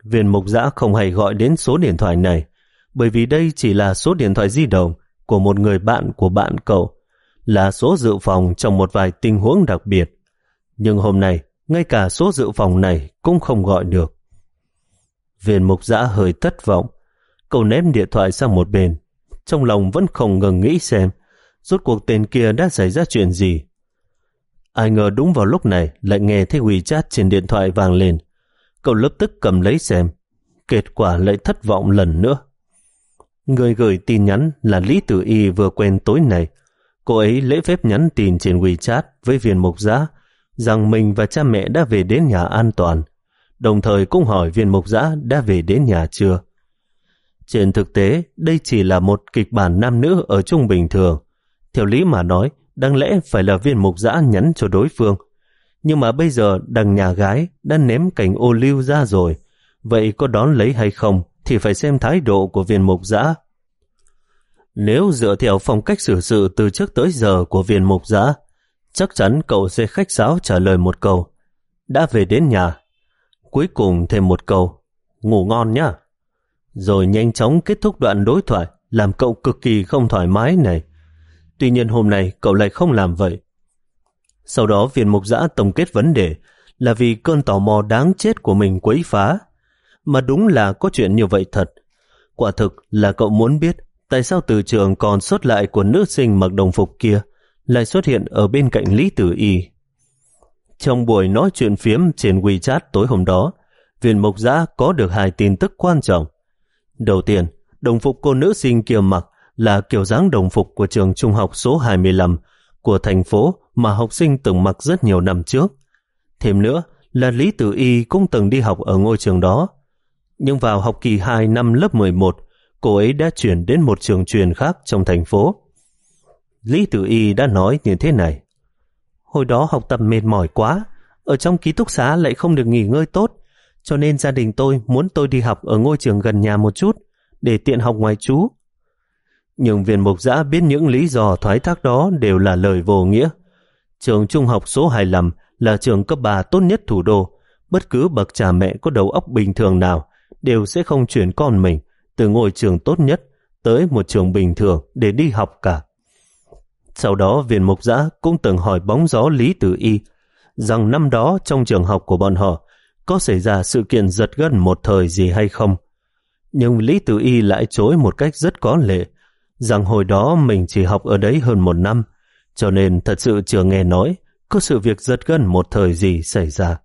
Viên mục giã không hề gọi đến số điện thoại này, bởi vì đây chỉ là số điện thoại di động của một người bạn của bạn cậu, là số dự phòng trong một vài tình huống đặc biệt. Nhưng hôm nay, ngay cả số dự phòng này cũng không gọi được. Viên mục giã hơi thất vọng, Cậu ném điện thoại sang một bên, trong lòng vẫn không ngừng nghĩ xem rốt cuộc tên kia đã xảy ra chuyện gì. Ai ngờ đúng vào lúc này lại nghe thấy WeChat trên điện thoại vang lên. Cậu lập tức cầm lấy xem. Kết quả lại thất vọng lần nữa. Người gửi tin nhắn là Lý Tử Y vừa quen tối nay. Cô ấy lễ phép nhắn tin trên WeChat với viên mục giã rằng mình và cha mẹ đã về đến nhà an toàn. Đồng thời cũng hỏi viên mục giã đã về đến nhà chưa. Trên thực tế, đây chỉ là một kịch bản nam nữ ở chung bình thường. Theo lý mà nói, đáng lẽ phải là viên mục giã nhắn cho đối phương. Nhưng mà bây giờ đằng nhà gái đã ném cảnh ô lưu ra rồi. Vậy có đón lấy hay không thì phải xem thái độ của viên mục giã. Nếu dựa theo phong cách xử sự từ trước tới giờ của viên mục giã, chắc chắn cậu sẽ khách sáo trả lời một câu. Đã về đến nhà. Cuối cùng thêm một câu. Ngủ ngon nhá rồi nhanh chóng kết thúc đoạn đối thoại làm cậu cực kỳ không thoải mái này. Tuy nhiên hôm nay cậu lại không làm vậy. Sau đó viên mục giã tổng kết vấn đề là vì cơn tò mò đáng chết của mình quấy phá. Mà đúng là có chuyện như vậy thật. Quả thực là cậu muốn biết tại sao từ trường còn xuất lại của nữ sinh mặc đồng phục kia lại xuất hiện ở bên cạnh Lý Tử Y. Trong buổi nói chuyện phiếm trên WeChat tối hôm đó, viên mục giã có được hai tin tức quan trọng. Đầu tiên, đồng phục cô nữ sinh kia mặc là kiểu dáng đồng phục của trường trung học số 25 của thành phố mà học sinh từng mặc rất nhiều năm trước. Thêm nữa là Lý Tử Y cũng từng đi học ở ngôi trường đó. Nhưng vào học kỳ 2 năm lớp 11, cô ấy đã chuyển đến một trường truyền khác trong thành phố. Lý Tử Y đã nói như thế này. Hồi đó học tập mệt mỏi quá, ở trong ký túc xá lại không được nghỉ ngơi tốt, cho nên gia đình tôi muốn tôi đi học ở ngôi trường gần nhà một chút, để tiện học ngoài chú. Nhưng viên mục giã biết những lý do thoái thác đó đều là lời vô nghĩa. Trường trung học số 25 là trường cấp 3 tốt nhất thủ đô. Bất cứ bậc cha mẹ có đầu óc bình thường nào đều sẽ không chuyển con mình từ ngôi trường tốt nhất tới một trường bình thường để đi học cả. Sau đó, viên mục giã cũng từng hỏi bóng gió Lý Tử Y rằng năm đó trong trường học của bọn họ có xảy ra sự kiện giật gân một thời gì hay không. Nhưng Lý Tử Y lại chối một cách rất có lệ rằng hồi đó mình chỉ học ở đấy hơn một năm, cho nên thật sự chưa nghe nói có sự việc giật gân một thời gì xảy ra.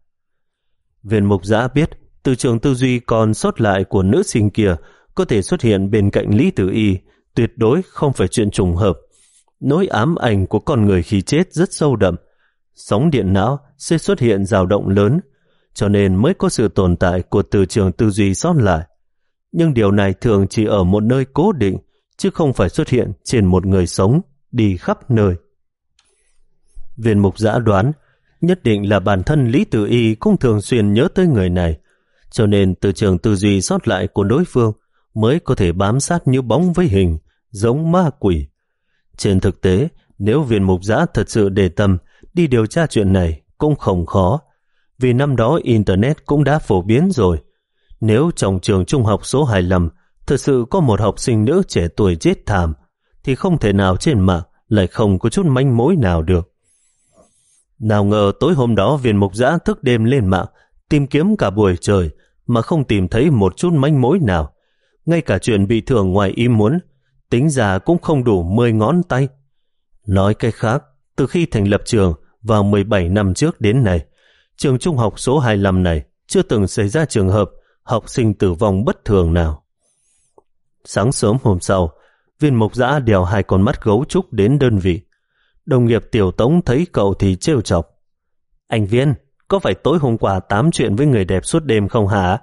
Viên mục giã biết từ trường tư duy còn sót lại của nữ sinh kia có thể xuất hiện bên cạnh Lý Tử Y, tuyệt đối không phải chuyện trùng hợp. Nỗi ám ảnh của con người khi chết rất sâu đậm. Sóng điện não sẽ xuất hiện dao động lớn, cho nên mới có sự tồn tại của từ trường tư duy sót lại. Nhưng điều này thường chỉ ở một nơi cố định, chứ không phải xuất hiện trên một người sống, đi khắp nơi. Viên mục giã đoán, nhất định là bản thân Lý Tử Y cũng thường xuyên nhớ tới người này, cho nên từ trường tư duy sót lại của đối phương mới có thể bám sát như bóng với hình, giống ma quỷ. Trên thực tế, nếu viên mục giã thật sự đề tâm đi điều tra chuyện này cũng không khó, vì năm đó Internet cũng đã phổ biến rồi. Nếu trong trường trung học số 25 thật sự có một học sinh nữ trẻ tuổi chết thảm, thì không thể nào trên mạng lại không có chút manh mối nào được. Nào ngờ tối hôm đó viên mục giã thức đêm lên mạng, tìm kiếm cả buổi trời mà không tìm thấy một chút manh mối nào. Ngay cả chuyện bị thương ngoài ý muốn, tính ra cũng không đủ 10 ngón tay. Nói cách khác, từ khi thành lập trường vào 17 năm trước đến nay, trường trung học số 25 này chưa từng xảy ra trường hợp học sinh tử vong bất thường nào. Sáng sớm hôm sau, viên mục giã đèo hai con mắt gấu trúc đến đơn vị. Đồng nghiệp tiểu tống thấy cậu thì trêu chọc. Anh Viên, có phải tối hôm qua tám chuyện với người đẹp suốt đêm không hả?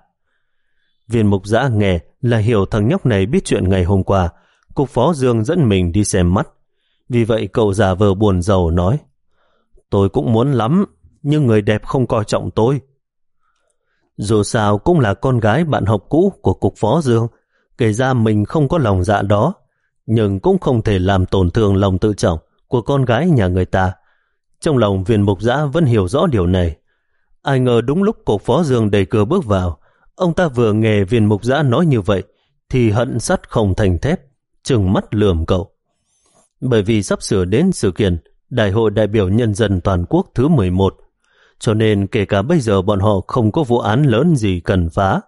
Viên mục giã nghe là hiểu thằng nhóc này biết chuyện ngày hôm qua. Cục phó Dương dẫn mình đi xem mắt. Vì vậy cậu già vờ buồn giàu nói Tôi cũng muốn lắm, nhưng người đẹp không coi trọng tôi. Dù sao cũng là con gái bạn học cũ của cục phó Dương, kể ra mình không có lòng dạ đó, nhưng cũng không thể làm tổn thương lòng tự trọng của con gái nhà người ta. Trong lòng viên mục giã vẫn hiểu rõ điều này. Ai ngờ đúng lúc cục phó Dương đẩy cửa bước vào, ông ta vừa nghe viên mục giã nói như vậy, thì hận sắt không thành thép, trừng mắt lườm cậu. Bởi vì sắp sửa đến sự kiện Đại hội đại biểu nhân dân toàn quốc thứ 11, cho nên kể cả bây giờ bọn họ không có vụ án lớn gì cần phá.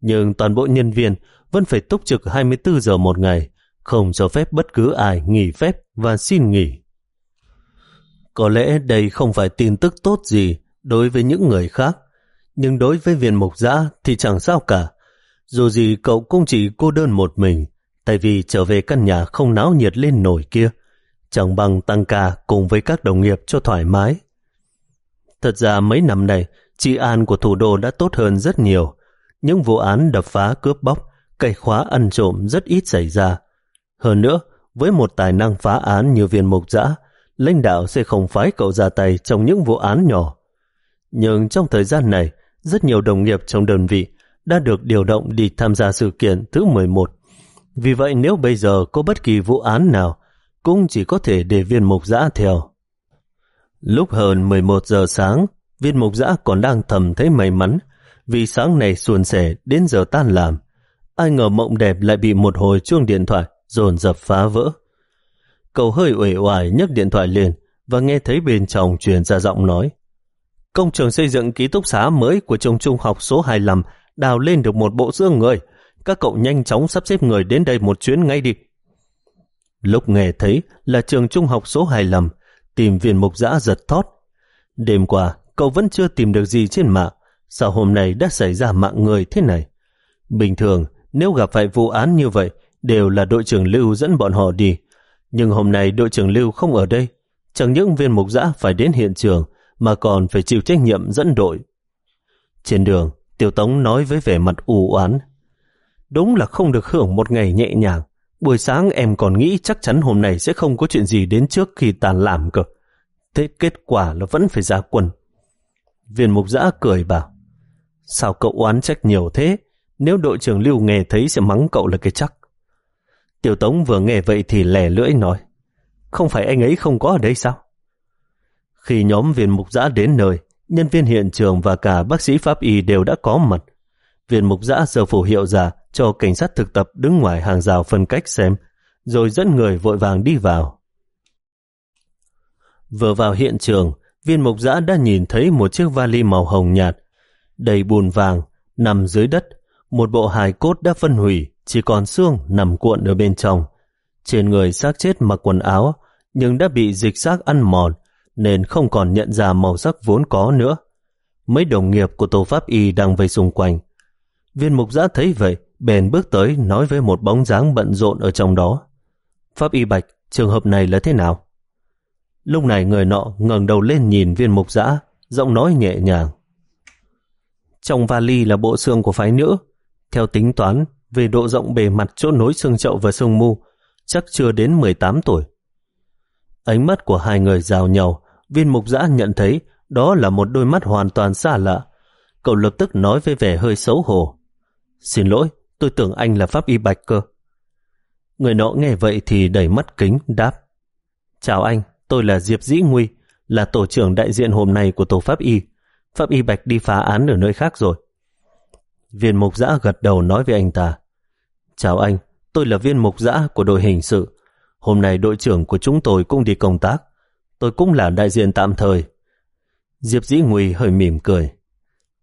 Nhưng toàn bộ nhân viên vẫn phải túc trực 24 giờ một ngày, không cho phép bất cứ ai nghỉ phép và xin nghỉ. Có lẽ đây không phải tin tức tốt gì đối với những người khác, nhưng đối với viên mục giã thì chẳng sao cả. Dù gì cậu cũng chỉ cô đơn một mình, tại vì trở về căn nhà không náo nhiệt lên nổi kia, chẳng bằng tăng ca cùng với các đồng nghiệp cho thoải mái. Thật ra mấy năm này, trị an của thủ đô đã tốt hơn rất nhiều. Những vụ án đập phá cướp bóc, cậy khóa ăn trộm rất ít xảy ra. Hơn nữa, với một tài năng phá án như viên mục giã, lãnh đạo sẽ không phái cậu ra tay trong những vụ án nhỏ. Nhưng trong thời gian này, rất nhiều đồng nghiệp trong đơn vị đã được điều động đi tham gia sự kiện thứ 11. Vì vậy nếu bây giờ có bất kỳ vụ án nào, cũng chỉ có thể để viên mục giã theo. Lúc hơn 11 giờ sáng, viên mục giã còn đang thầm thấy may mắn vì sáng này suôn sẻ đến giờ tan làm. Ai ngờ mộng đẹp lại bị một hồi chuông điện thoại dồn dập phá vỡ. Cậu hơi uể oải nhấc điện thoại lên và nghe thấy bên trong truyền ra giọng nói. Công trường xây dựng ký túc xá mới của trường trung học số 25 đào lên được một bộ xương người. Các cậu nhanh chóng sắp xếp người đến đây một chuyến ngay đi. Lúc nghe thấy là trường trung học số 25, tìm viên mục giã giật thót. Đêm qua, cậu vẫn chưa tìm được gì trên mạng. Sao hôm nay đã xảy ra mạng người thế này? Bình thường, nếu gặp phải vụ án như vậy, đều là đội trưởng Lưu dẫn bọn họ đi. Nhưng hôm nay đội trưởng Lưu không ở đây. Chẳng những viên mục giã phải đến hiện trường, mà còn phải chịu trách nhiệm dẫn đội. Trên đường, Tiểu Tống nói với vẻ mặt u oán Đúng là không được hưởng một ngày nhẹ nhàng. Buổi sáng em còn nghĩ chắc chắn hôm nay sẽ không có chuyện gì đến trước khi tàn làm cơ. Thế kết quả là vẫn phải ra quân. Viên mục giã cười bảo Sao cậu oán trách nhiều thế? Nếu đội trưởng Lưu nghe thấy sẽ mắng cậu là cái chắc. Tiểu Tống vừa nghe vậy thì lẻ lưỡi nói Không phải anh ấy không có ở đây sao? Khi nhóm viên mục giã đến nơi, nhân viên hiện trường và cả bác sĩ pháp y đều đã có mặt. Viên mục giã giờ phủ hiệu ra cho cảnh sát thực tập đứng ngoài hàng rào phân cách xem, rồi dẫn người vội vàng đi vào. Vừa vào hiện trường, viên mục giã đã nhìn thấy một chiếc vali màu hồng nhạt, đầy bùn vàng, nằm dưới đất. Một bộ hài cốt đã phân hủy, chỉ còn xương nằm cuộn ở bên trong. Trên người xác chết mặc quần áo, nhưng đã bị dịch xác ăn mòn, nên không còn nhận ra màu sắc vốn có nữa. Mấy đồng nghiệp của tổ pháp y đang vây xung quanh. Viên mục giã thấy vậy, bèn bước tới nói với một bóng dáng bận rộn ở trong đó. Pháp y bạch, trường hợp này là thế nào? Lúc này người nọ ngẩng đầu lên nhìn viên mục giã, giọng nói nhẹ nhàng. Trong vali là bộ xương của phái nữ. Theo tính toán, về độ rộng bề mặt chỗ nối xương chậu và xương mu, chắc chưa đến 18 tuổi. Ánh mắt của hai người rào nhau, viên mục giã nhận thấy đó là một đôi mắt hoàn toàn xa lạ. Cậu lập tức nói với vẻ hơi xấu hổ. Xin lỗi, tôi tưởng anh là pháp y bạch cơ. Người nọ nghe vậy thì đẩy mắt kính, đáp. Chào anh, tôi là Diệp Dĩ Nguy, là tổ trưởng đại diện hôm nay của tổ pháp y. Pháp y bạch đi phá án ở nơi khác rồi. Viên mục giã gật đầu nói với anh ta. Chào anh, tôi là viên mục giã của đội hình sự. Hôm nay đội trưởng của chúng tôi cũng đi công tác. Tôi cũng là đại diện tạm thời. Diệp Dĩ Nguy hơi mỉm cười.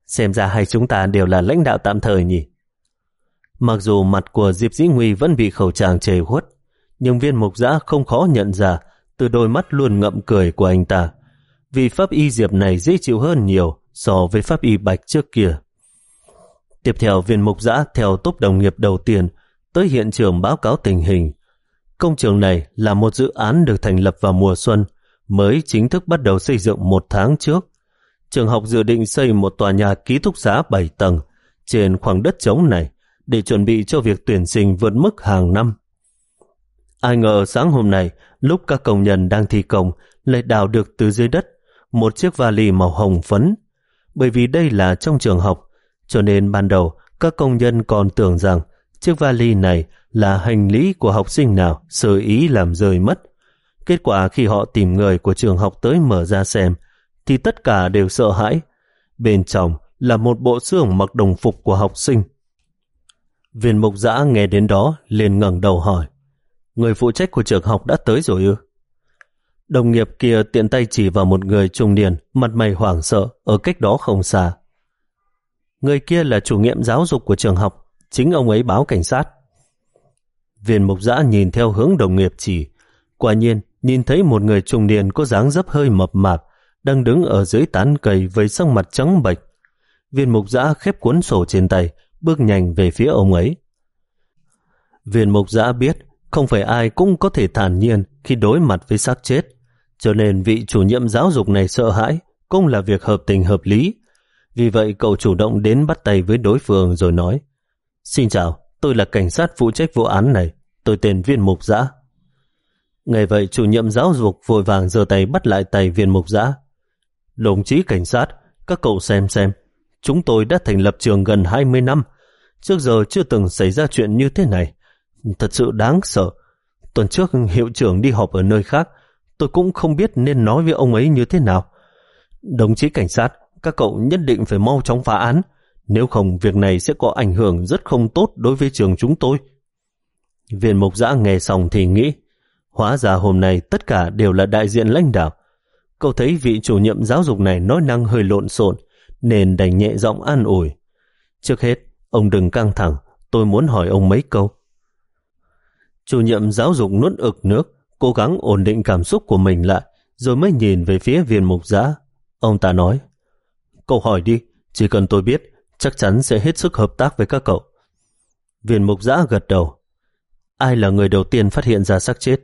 Xem ra hai chúng ta đều là lãnh đạo tạm thời nhỉ. Mặc dù mặt của Diệp Dĩ Nguy vẫn bị khẩu trang chề khuất, nhưng viên mục giã không khó nhận ra từ đôi mắt luôn ngậm cười của anh ta. Vì pháp y Diệp này dễ chịu hơn nhiều so với pháp y Bạch trước kia. Tiếp theo viên mục giã theo tốp đồng nghiệp đầu tiên tới hiện trường báo cáo tình hình. Công trường này là một dự án được thành lập vào mùa xuân, mới chính thức bắt đầu xây dựng một tháng trước. Trường học dự định xây một tòa nhà ký túc xá 7 tầng trên khoảng đất trống này để chuẩn bị cho việc tuyển sinh vượt mức hàng năm. Ai ngờ sáng hôm nay, lúc các công nhân đang thi công, lại đào được từ dưới đất một chiếc vali màu hồng phấn. Bởi vì đây là trong trường học, cho nên ban đầu các công nhân còn tưởng rằng chiếc vali này là hành lý của học sinh nào sơ ý làm rơi mất. Kết quả khi họ tìm người của trường học tới mở ra xem, thì tất cả đều sợ hãi. Bên trong là một bộ xương mặc đồng phục của học sinh. Viên mục giã nghe đến đó liền ngẩng đầu hỏi Người phụ trách của trường học đã tới rồi ư? Đồng nghiệp kia tiện tay chỉ vào một người trung niên mặt mày hoảng sợ ở cách đó không xa. Người kia là chủ nhiệm giáo dục của trường học chính ông ấy báo cảnh sát. Viên mục giã nhìn theo hướng đồng nghiệp chỉ quả nhiên nhìn thấy một người trung niên có dáng dấp hơi mập mạp đang đứng ở dưới tán cây với sắc mặt trắng bệch. Viên mục giã khép cuốn sổ trên tay bước nhanh về phía ông ấy. Viên mục giã biết không phải ai cũng có thể thản nhiên khi đối mặt với xác chết, cho nên vị chủ nhiệm giáo dục này sợ hãi cũng là việc hợp tình hợp lý. Vì vậy cậu chủ động đến bắt tay với đối phương rồi nói Xin chào, tôi là cảnh sát phụ trách vụ án này, tôi tên viên mục giã. Ngày vậy chủ nhiệm giáo dục vội vàng giơ tay bắt lại tay viên mục giã. Đồng chí cảnh sát, các cậu xem xem, Chúng tôi đã thành lập trường gần 20 năm, trước giờ chưa từng xảy ra chuyện như thế này. Thật sự đáng sợ. Tuần trước hiệu trưởng đi họp ở nơi khác, tôi cũng không biết nên nói với ông ấy như thế nào. Đồng chí cảnh sát, các cậu nhất định phải mau chóng phá án, nếu không việc này sẽ có ảnh hưởng rất không tốt đối với trường chúng tôi. Viên mục giã nghe xong thì nghĩ, hóa ra hôm nay tất cả đều là đại diện lãnh đạo. Cậu thấy vị chủ nhiệm giáo dục này nói năng hơi lộn xộn, nên đành nhẹ giọng an ủi. Trước hết, ông đừng căng thẳng, tôi muốn hỏi ông mấy câu. Chủ nhiệm giáo dục nuốt ực nước, cố gắng ổn định cảm xúc của mình lại, rồi mới nhìn về phía viên mục giã. Ông ta nói, câu hỏi đi, chỉ cần tôi biết, chắc chắn sẽ hết sức hợp tác với các cậu. Viên mục giã gật đầu. Ai là người đầu tiên phát hiện ra xác chết?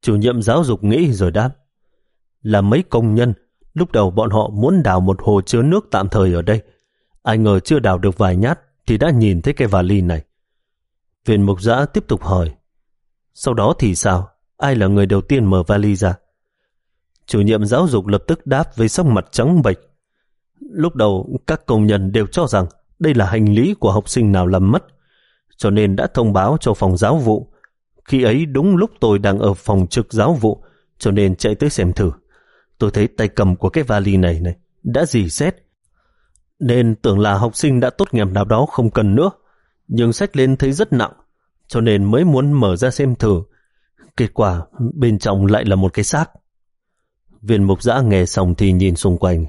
Chủ nhiệm giáo dục nghĩ rồi đáp. Là mấy công nhân, lúc đầu bọn họ muốn đào một hồ chứa nước tạm thời ở đây. Ai ngờ chưa đào được vài nhát thì đã nhìn thấy cái vali này. Viên mục giã tiếp tục hỏi. Sau đó thì sao? Ai là người đầu tiên mở vali ra? Chủ nhiệm giáo dục lập tức đáp với sắc mặt trắng bệch. Lúc đầu, các công nhân đều cho rằng đây là hành lý của học sinh nào làm mất, cho nên đã thông báo cho phòng giáo vụ. Khi ấy đúng lúc tôi đang ở phòng trực giáo vụ, cho nên chạy tới xem thử. Tôi thấy tay cầm của cái vali này này đã dì xét, nên tưởng là học sinh đã tốt nghiệp nào đó không cần nữa, nhưng sách lên thấy rất nặng, cho nên mới muốn mở ra xem thử. Kết quả bên trong lại là một cái xác. Viên mục giã nghe xong thì nhìn xung quanh.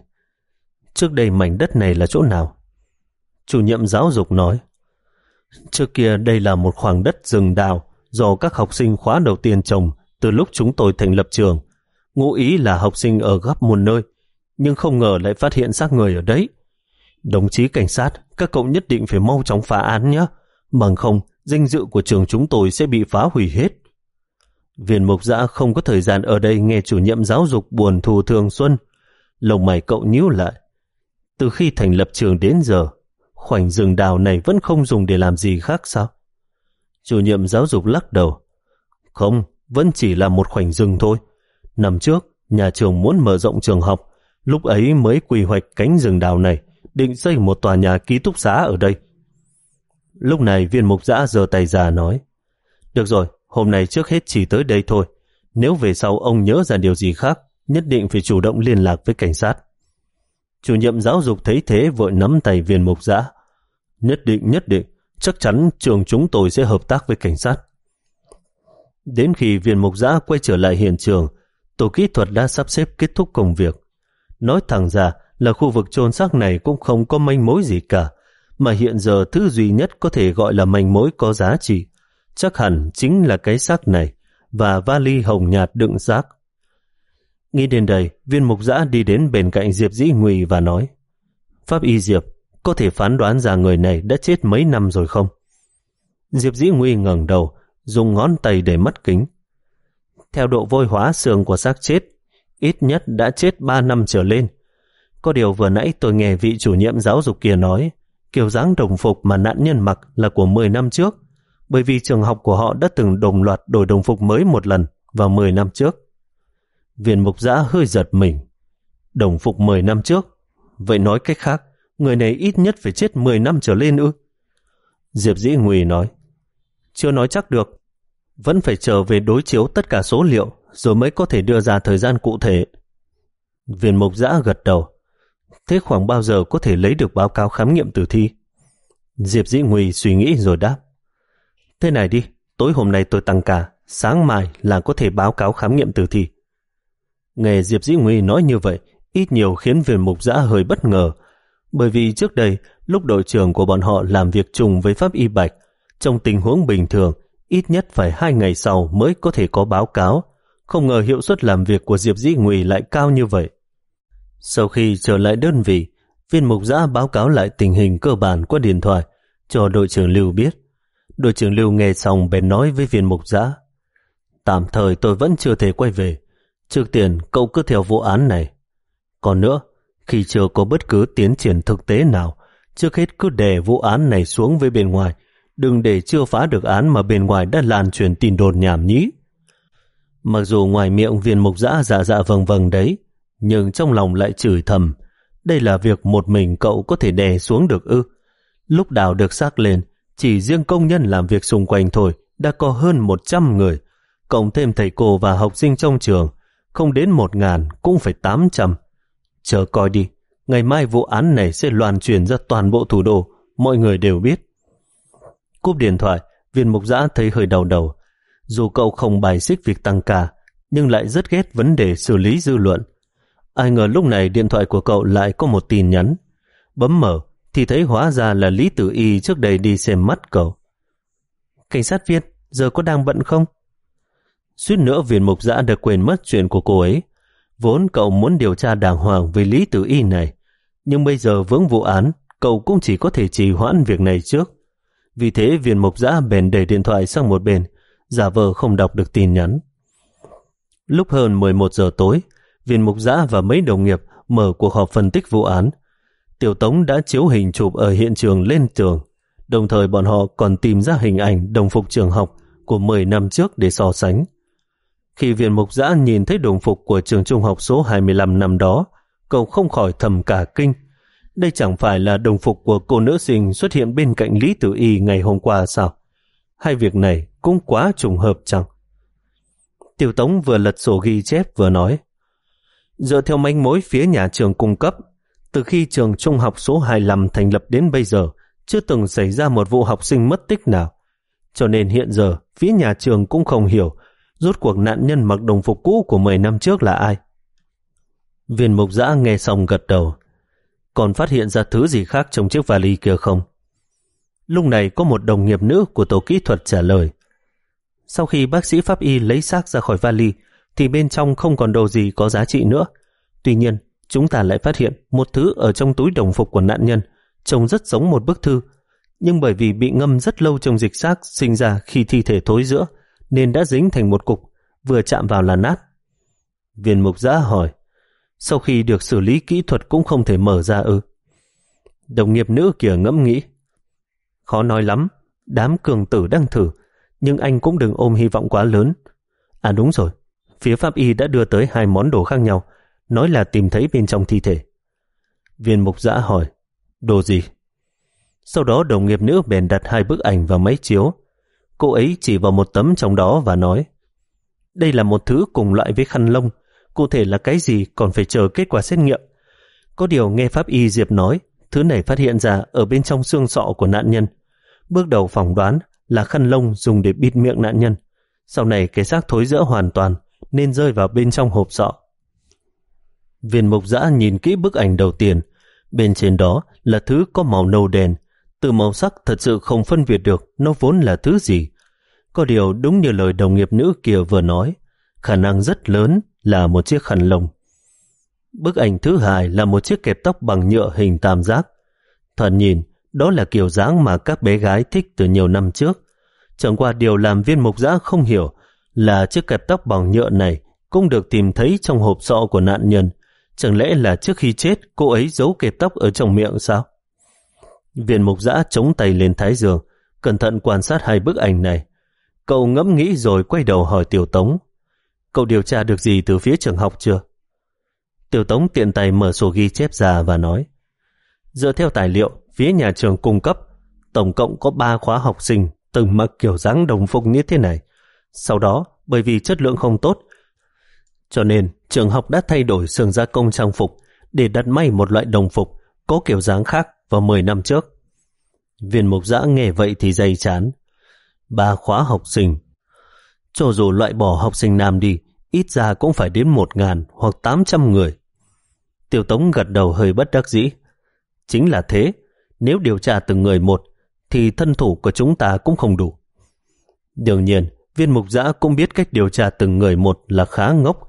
Trước đây mảnh đất này là chỗ nào? Chủ nhiệm giáo dục nói. Trước kia đây là một khoảng đất rừng đào do các học sinh khóa đầu tiên trồng từ lúc chúng tôi thành lập trường. Ngụ ý là học sinh ở gấp một nơi, nhưng không ngờ lại phát hiện xác người ở đấy. Đồng chí cảnh sát, các cậu nhất định phải mau chóng phá án nhé. Bằng không, danh dự của trường chúng tôi sẽ bị phá hủy hết. Viên mục giã không có thời gian ở đây nghe chủ nhiệm giáo dục buồn thù thường xuân. Lồng mày cậu nhíu lại. Từ khi thành lập trường đến giờ, khoảnh rừng đào này vẫn không dùng để làm gì khác sao? Chủ nhiệm giáo dục lắc đầu. Không, vẫn chỉ là một khoảnh rừng thôi. Năm trước, nhà trường muốn mở rộng trường học, lúc ấy mới quy hoạch cánh rừng đào này, định xây một tòa nhà ký túc xá ở đây. Lúc này viên mục giã giơ tay ra nói, Được rồi, hôm nay trước hết chỉ tới đây thôi. Nếu về sau ông nhớ ra điều gì khác, nhất định phải chủ động liên lạc với cảnh sát. Chủ nhiệm giáo dục thấy thế vội nắm tay viên mục giã. Nhất định, nhất định, chắc chắn trường chúng tôi sẽ hợp tác với cảnh sát. Đến khi viên mục giã quay trở lại hiện trường, tổ kỹ thuật đã sắp xếp kết thúc công việc. Nói thẳng ra là khu vực chôn xác này cũng không có manh mối gì cả, mà hiện giờ thứ duy nhất có thể gọi là manh mối có giá trị, chắc hẳn chính là cái xác này và vali hồng nhạt đựng xác. Nghĩ đến đây, viên mục giã đi đến bên cạnh Diệp Dĩ Nguy và nói Pháp y Diệp, có thể phán đoán ra người này đã chết mấy năm rồi không? Diệp Dĩ Nguy ngẩng đầu, dùng ngón tay để mắt kính. Theo độ vôi hóa xương của xác chết, ít nhất đã chết 3 năm trở lên. Có điều vừa nãy tôi nghe vị chủ nhiệm giáo dục kia nói, kiểu dáng đồng phục mà nạn nhân mặc là của 10 năm trước, bởi vì trường học của họ đã từng đồng loạt đổi đồng phục mới một lần vào 10 năm trước. Viên mục giã hơi giật mình. Đồng phục 10 năm trước. Vậy nói cách khác, người này ít nhất phải chết 10 năm trở lên ư? Diệp Dĩ Nguy nói. Chưa nói chắc được. Vẫn phải chờ về đối chiếu tất cả số liệu rồi mới có thể đưa ra thời gian cụ thể. Viên mục giã gật đầu. Thế khoảng bao giờ có thể lấy được báo cáo khám nghiệm tử thi? Diệp Dĩ Nguy suy nghĩ rồi đáp. Thế này đi, tối hôm nay tôi tăng ca, sáng mai là có thể báo cáo khám nghiệm tử thi. Nghe Diệp Dĩ Nguy nói như vậy, ít nhiều khiến viên mục giã hơi bất ngờ, bởi vì trước đây, lúc đội trưởng của bọn họ làm việc chung với Pháp Y Bạch, trong tình huống bình thường, ít nhất phải hai ngày sau mới có thể có báo cáo. Không ngờ hiệu suất làm việc của Diệp Dĩ Nguy lại cao như vậy. Sau khi trở lại đơn vị, viên mục giã báo cáo lại tình hình cơ bản qua điện thoại cho đội trưởng Lưu biết. Đội trưởng Lưu nghe xong bèn nói với viên mục giã Tạm thời tôi vẫn chưa thể quay về. Trước tiên cậu cứ theo vụ án này. Còn nữa, khi chưa có bất cứ tiến triển thực tế nào, trước hết cứ đè vụ án này xuống với bên ngoài, đừng để chưa phá được án mà bên ngoài đã lan truyền tin đồn nhảm nhí. Mặc dù ngoài miệng viên mục giã dạ dạ vầng vầng đấy, nhưng trong lòng lại chửi thầm. Đây là việc một mình cậu có thể đè xuống được ư. Lúc đào được xác lên, chỉ riêng công nhân làm việc xung quanh thôi, đã có hơn 100 người, cộng thêm thầy cô và học sinh trong trường, không đến một ngàn cũng phải tám trăm. Chờ coi đi, ngày mai vụ án này sẽ loan truyền ra toàn bộ thủ đô, mọi người đều biết. Cúp điện thoại, Viên mục giã thấy hơi đau đầu. Dù cậu không bài xích việc tăng ca, nhưng lại rất ghét vấn đề xử lý dư luận. Ai ngờ lúc này điện thoại của cậu lại có một tin nhắn. Bấm mở, thì thấy hóa ra là Lý Tử Y trước đây đi xem mắt cậu. Cảnh sát viên, giờ có đang bận không? Suýt nữa viên mục giã đã quên mất chuyện của cô ấy. Vốn cậu muốn điều tra đàng hoàng về Lý Tử Y này, nhưng bây giờ vướng vụ án, cậu cũng chỉ có thể trì hoãn việc này trước. Vì thế viên mục giã bèn để điện thoại sang một bên, giả vờ không đọc được tin nhắn. Lúc hơn 11 giờ tối, viên mục giã và mấy đồng nghiệp mở cuộc họp phân tích vụ án. Tiểu Tống đã chiếu hình chụp ở hiện trường lên tường, đồng thời bọn họ còn tìm ra hình ảnh đồng phục trường học của 10 năm trước để so sánh. Khi viên mục giã nhìn thấy đồng phục của trường trung học số 25 năm đó, cậu không khỏi thầm cả kinh. Đây chẳng phải là đồng phục của cô nữ sinh xuất hiện bên cạnh Lý Tử Y ngày hôm qua sao? Hai việc này cũng quá trùng hợp chẳng? Tiểu Tống vừa lật sổ ghi chép vừa nói. Dựa theo manh mối phía nhà trường cung cấp, từ khi trường trung học số 25 thành lập đến bây giờ, chưa từng xảy ra một vụ học sinh mất tích nào. Cho nên hiện giờ, phía nhà trường cũng không hiểu rốt cuộc nạn nhân mặc đồng phục cũ của 10 năm trước là ai. Viên mục giã nghe xong gật đầu. Còn phát hiện ra thứ gì khác trong chiếc vali kia không? Lúc này có một đồng nghiệp nữ của tổ kỹ thuật trả lời. Sau khi bác sĩ pháp y lấy xác ra khỏi vali, thì bên trong không còn đồ gì có giá trị nữa. Tuy nhiên, chúng ta lại phát hiện một thứ ở trong túi đồng phục của nạn nhân, trông rất giống một bức thư. Nhưng bởi vì bị ngâm rất lâu trong dịch xác sinh ra khi thi thể thối giữa, nên đã dính thành một cục, vừa chạm vào là nát. Viên mục giã hỏi, sau khi được xử lý kỹ thuật cũng không thể mở ra ư. Đồng nghiệp nữ kia ngẫm nghĩ. Khó nói lắm, đám cường tử đang thử, nhưng anh cũng đừng ôm hy vọng quá lớn. À đúng rồi, phía pháp y đã đưa tới hai món đồ khác nhau, nói là tìm thấy bên trong thi thể. Viên mục giã hỏi, đồ gì? Sau đó đồng nghiệp nữ bèn đặt hai bức ảnh vào máy chiếu, Cô ấy chỉ vào một tấm trong đó và nói, Đây là một thứ cùng loại với khăn lông. Cụ thể là cái gì còn phải chờ kết quả xét nghiệm. Có điều nghe pháp y Diệp nói, Thứ này phát hiện ra ở bên trong xương sọ của nạn nhân. Bước đầu phỏng đoán là khăn lông dùng để bịt miệng nạn nhân. Sau này cái xác thối rỡ hoàn toàn, Nên rơi vào bên trong hộp sọ. Viên mục giã nhìn kỹ bức ảnh đầu tiên. Bên trên đó là thứ có màu nâu đen từ màu sắc thật sự không phân biệt được nó vốn là thứ gì. Có điều đúng như lời đồng nghiệp nữ kia vừa nói, khả năng rất lớn là một chiếc khăn lồng Bức ảnh thứ hai là một chiếc kẹp tóc bằng nhựa hình tam giác. Thần nhìn, đó là kiểu dáng mà các bé gái thích từ nhiều năm trước. Chẳng qua điều làm viên mục giã không hiểu là chiếc kẹp tóc bằng nhựa này cũng được tìm thấy trong hộp sọ của nạn nhân. Chẳng lẽ là trước khi chết cô ấy giấu kẹp tóc ở trong miệng sao? Viện mục giã chống tay lên thái giường, cẩn thận quan sát hai bức ảnh này. Cậu ngẫm nghĩ rồi quay đầu hỏi Tiểu Tống. Cậu điều tra được gì từ phía trường học chưa? Tiểu Tống tiện tay mở sổ ghi chép ra và nói. Dựa theo tài liệu, phía nhà trường cung cấp, tổng cộng có 3 khóa học sinh từng mặc kiểu dáng đồng phục như thế này. Sau đó, bởi vì chất lượng không tốt, cho nên trường học đã thay đổi xưởng gia công trang phục để đặt may một loại đồng phục có kiểu dáng khác vào 10 năm trước. Viên mục giã nghe vậy thì dày chán. Ba khóa học sinh. Cho dù loại bỏ học sinh nam đi, ít ra cũng phải đến 1 ngàn hoặc 800 người. Tiểu Tống gật đầu hơi bất đắc dĩ. Chính là thế, nếu điều tra từng người một, thì thân thủ của chúng ta cũng không đủ. Đương nhiên, viên mục giã cũng biết cách điều tra từng người một là khá ngốc.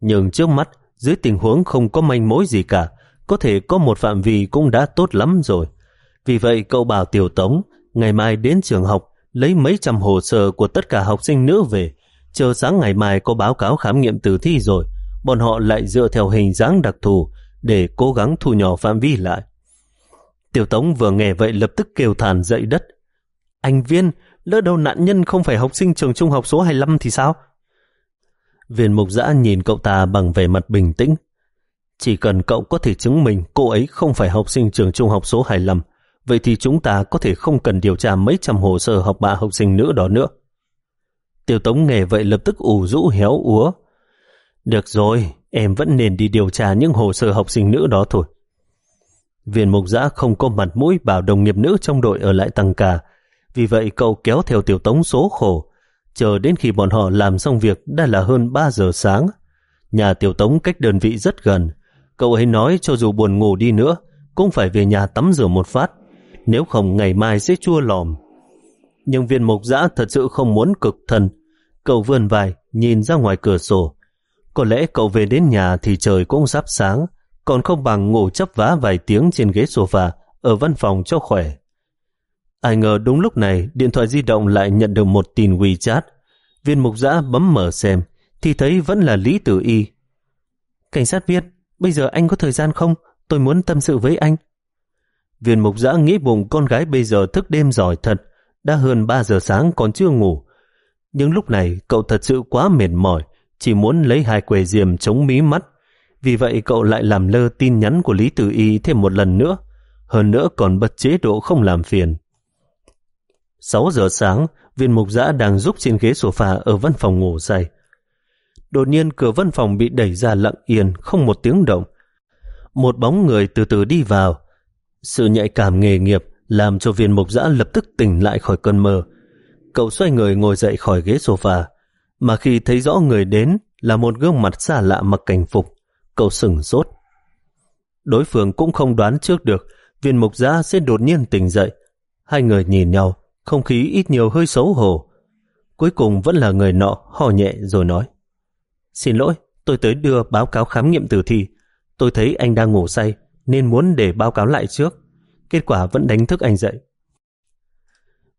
Nhưng trước mắt, dưới tình huống không có manh mối gì cả, có thể có một phạm vi cũng đã tốt lắm rồi. Vì vậy cậu bảo Tiểu Tống ngày mai đến trường học lấy mấy trăm hồ sơ của tất cả học sinh nữ về. Chờ sáng ngày mai có báo cáo khám nghiệm tử thi rồi, bọn họ lại dựa theo hình dáng đặc thù để cố gắng thu nhỏ phạm vi lại. Tiểu Tống vừa nghe vậy lập tức kêu thàn dậy đất. Anh Viên, lỡ đâu nạn nhân không phải học sinh trường trung học số 25 thì sao? Viên mục giã nhìn cậu ta bằng vẻ mặt bình tĩnh. Chỉ cần cậu có thể chứng minh cô ấy không phải học sinh trường trung học số 25, vậy thì chúng ta có thể không cần điều tra mấy trăm hồ sơ học bạ học sinh nữ đó nữa. Tiểu Tống nghe vậy lập tức ủ rũ héo úa. Được rồi, em vẫn nên đi điều tra những hồ sơ học sinh nữ đó thôi. Viên mục giã không có mặt mũi bảo đồng nghiệp nữ trong đội ở lại tăng ca, Vì vậy cậu kéo theo tiểu tống số khổ, chờ đến khi bọn họ làm xong việc đã là hơn 3 giờ sáng. Nhà tiểu tống cách đơn vị rất gần. Cậu ấy nói cho dù buồn ngủ đi nữa, cũng phải về nhà tắm rửa một phát, nếu không ngày mai sẽ chua lòm. Nhưng viên mục giã thật sự không muốn cực thần Cậu vươn vai, nhìn ra ngoài cửa sổ. Có lẽ cậu về đến nhà thì trời cũng sắp sáng, còn không bằng ngủ chấp vá vài tiếng trên ghế sofa ở văn phòng cho khỏe. Ai ngờ đúng lúc này điện thoại di động lại nhận được một tin WeChat. Viên mục giã bấm mở xem thì thấy vẫn là Lý Tử Y. Cảnh sát viết, bây giờ anh có thời gian không? Tôi muốn tâm sự với anh. Viên mục giã nghĩ bụng con gái bây giờ thức đêm giỏi thật, đã hơn 3 giờ sáng còn chưa ngủ. Nhưng lúc này cậu thật sự quá mệt mỏi, chỉ muốn lấy hai quầy diềm chống mí mắt. Vì vậy cậu lại làm lơ tin nhắn của Lý Tử Y thêm một lần nữa, hơn nữa còn bật chế độ không làm phiền. 6 giờ sáng, viên mục giã đang giúp trên ghế sofa ở văn phòng ngủ dày. Đột nhiên cửa văn phòng bị đẩy ra lặng yên, không một tiếng động. Một bóng người từ từ đi vào. Sự nhạy cảm nghề nghiệp làm cho viên mục giã lập tức tỉnh lại khỏi cơn mơ. Cậu xoay người ngồi dậy khỏi ghế sofa, mà khi thấy rõ người đến là một gương mặt xa lạ mặc cảnh phục, cậu sửng sốt. Đối phương cũng không đoán trước được viên mục giã sẽ đột nhiên tỉnh dậy. Hai người nhìn nhau, không khí ít nhiều hơi xấu hổ. Cuối cùng vẫn là người nọ hò nhẹ rồi nói. Xin lỗi, tôi tới đưa báo cáo khám nghiệm tử thi. Tôi thấy anh đang ngủ say, nên muốn để báo cáo lại trước. Kết quả vẫn đánh thức anh dậy.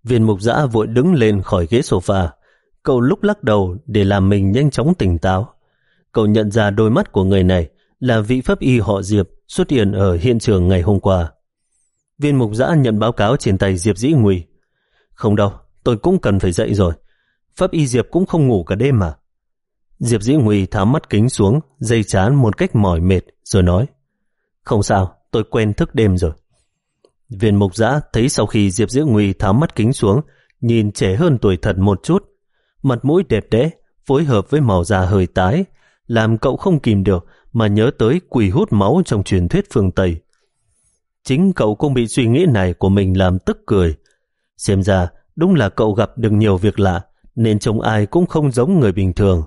Viên mục giã vội đứng lên khỏi ghế sofa. Cậu lúc lắc đầu để làm mình nhanh chóng tỉnh táo. Cậu nhận ra đôi mắt của người này là vị pháp y họ Diệp xuất hiện ở hiện trường ngày hôm qua. Viên mục giã nhận báo cáo trên tay Diệp Dĩ Nguy. Không đâu, tôi cũng cần phải dậy rồi. Pháp y Diệp cũng không ngủ cả đêm mà. Diệp Dĩ Nguy tháo mắt kính xuống, dây chán một cách mỏi mệt, rồi nói. Không sao, tôi quen thức đêm rồi. Viên mục giã thấy sau khi Diệp Dĩ Nguy tháo mắt kính xuống, nhìn trẻ hơn tuổi thật một chút, mặt mũi đẹp đẽ, phối hợp với màu da hơi tái, làm cậu không kìm được mà nhớ tới quỷ hút máu trong truyền thuyết phương Tây. Chính cậu cũng bị suy nghĩ này của mình làm tức cười. Xem ra, đúng là cậu gặp được nhiều việc lạ, nên trông ai cũng không giống người bình thường.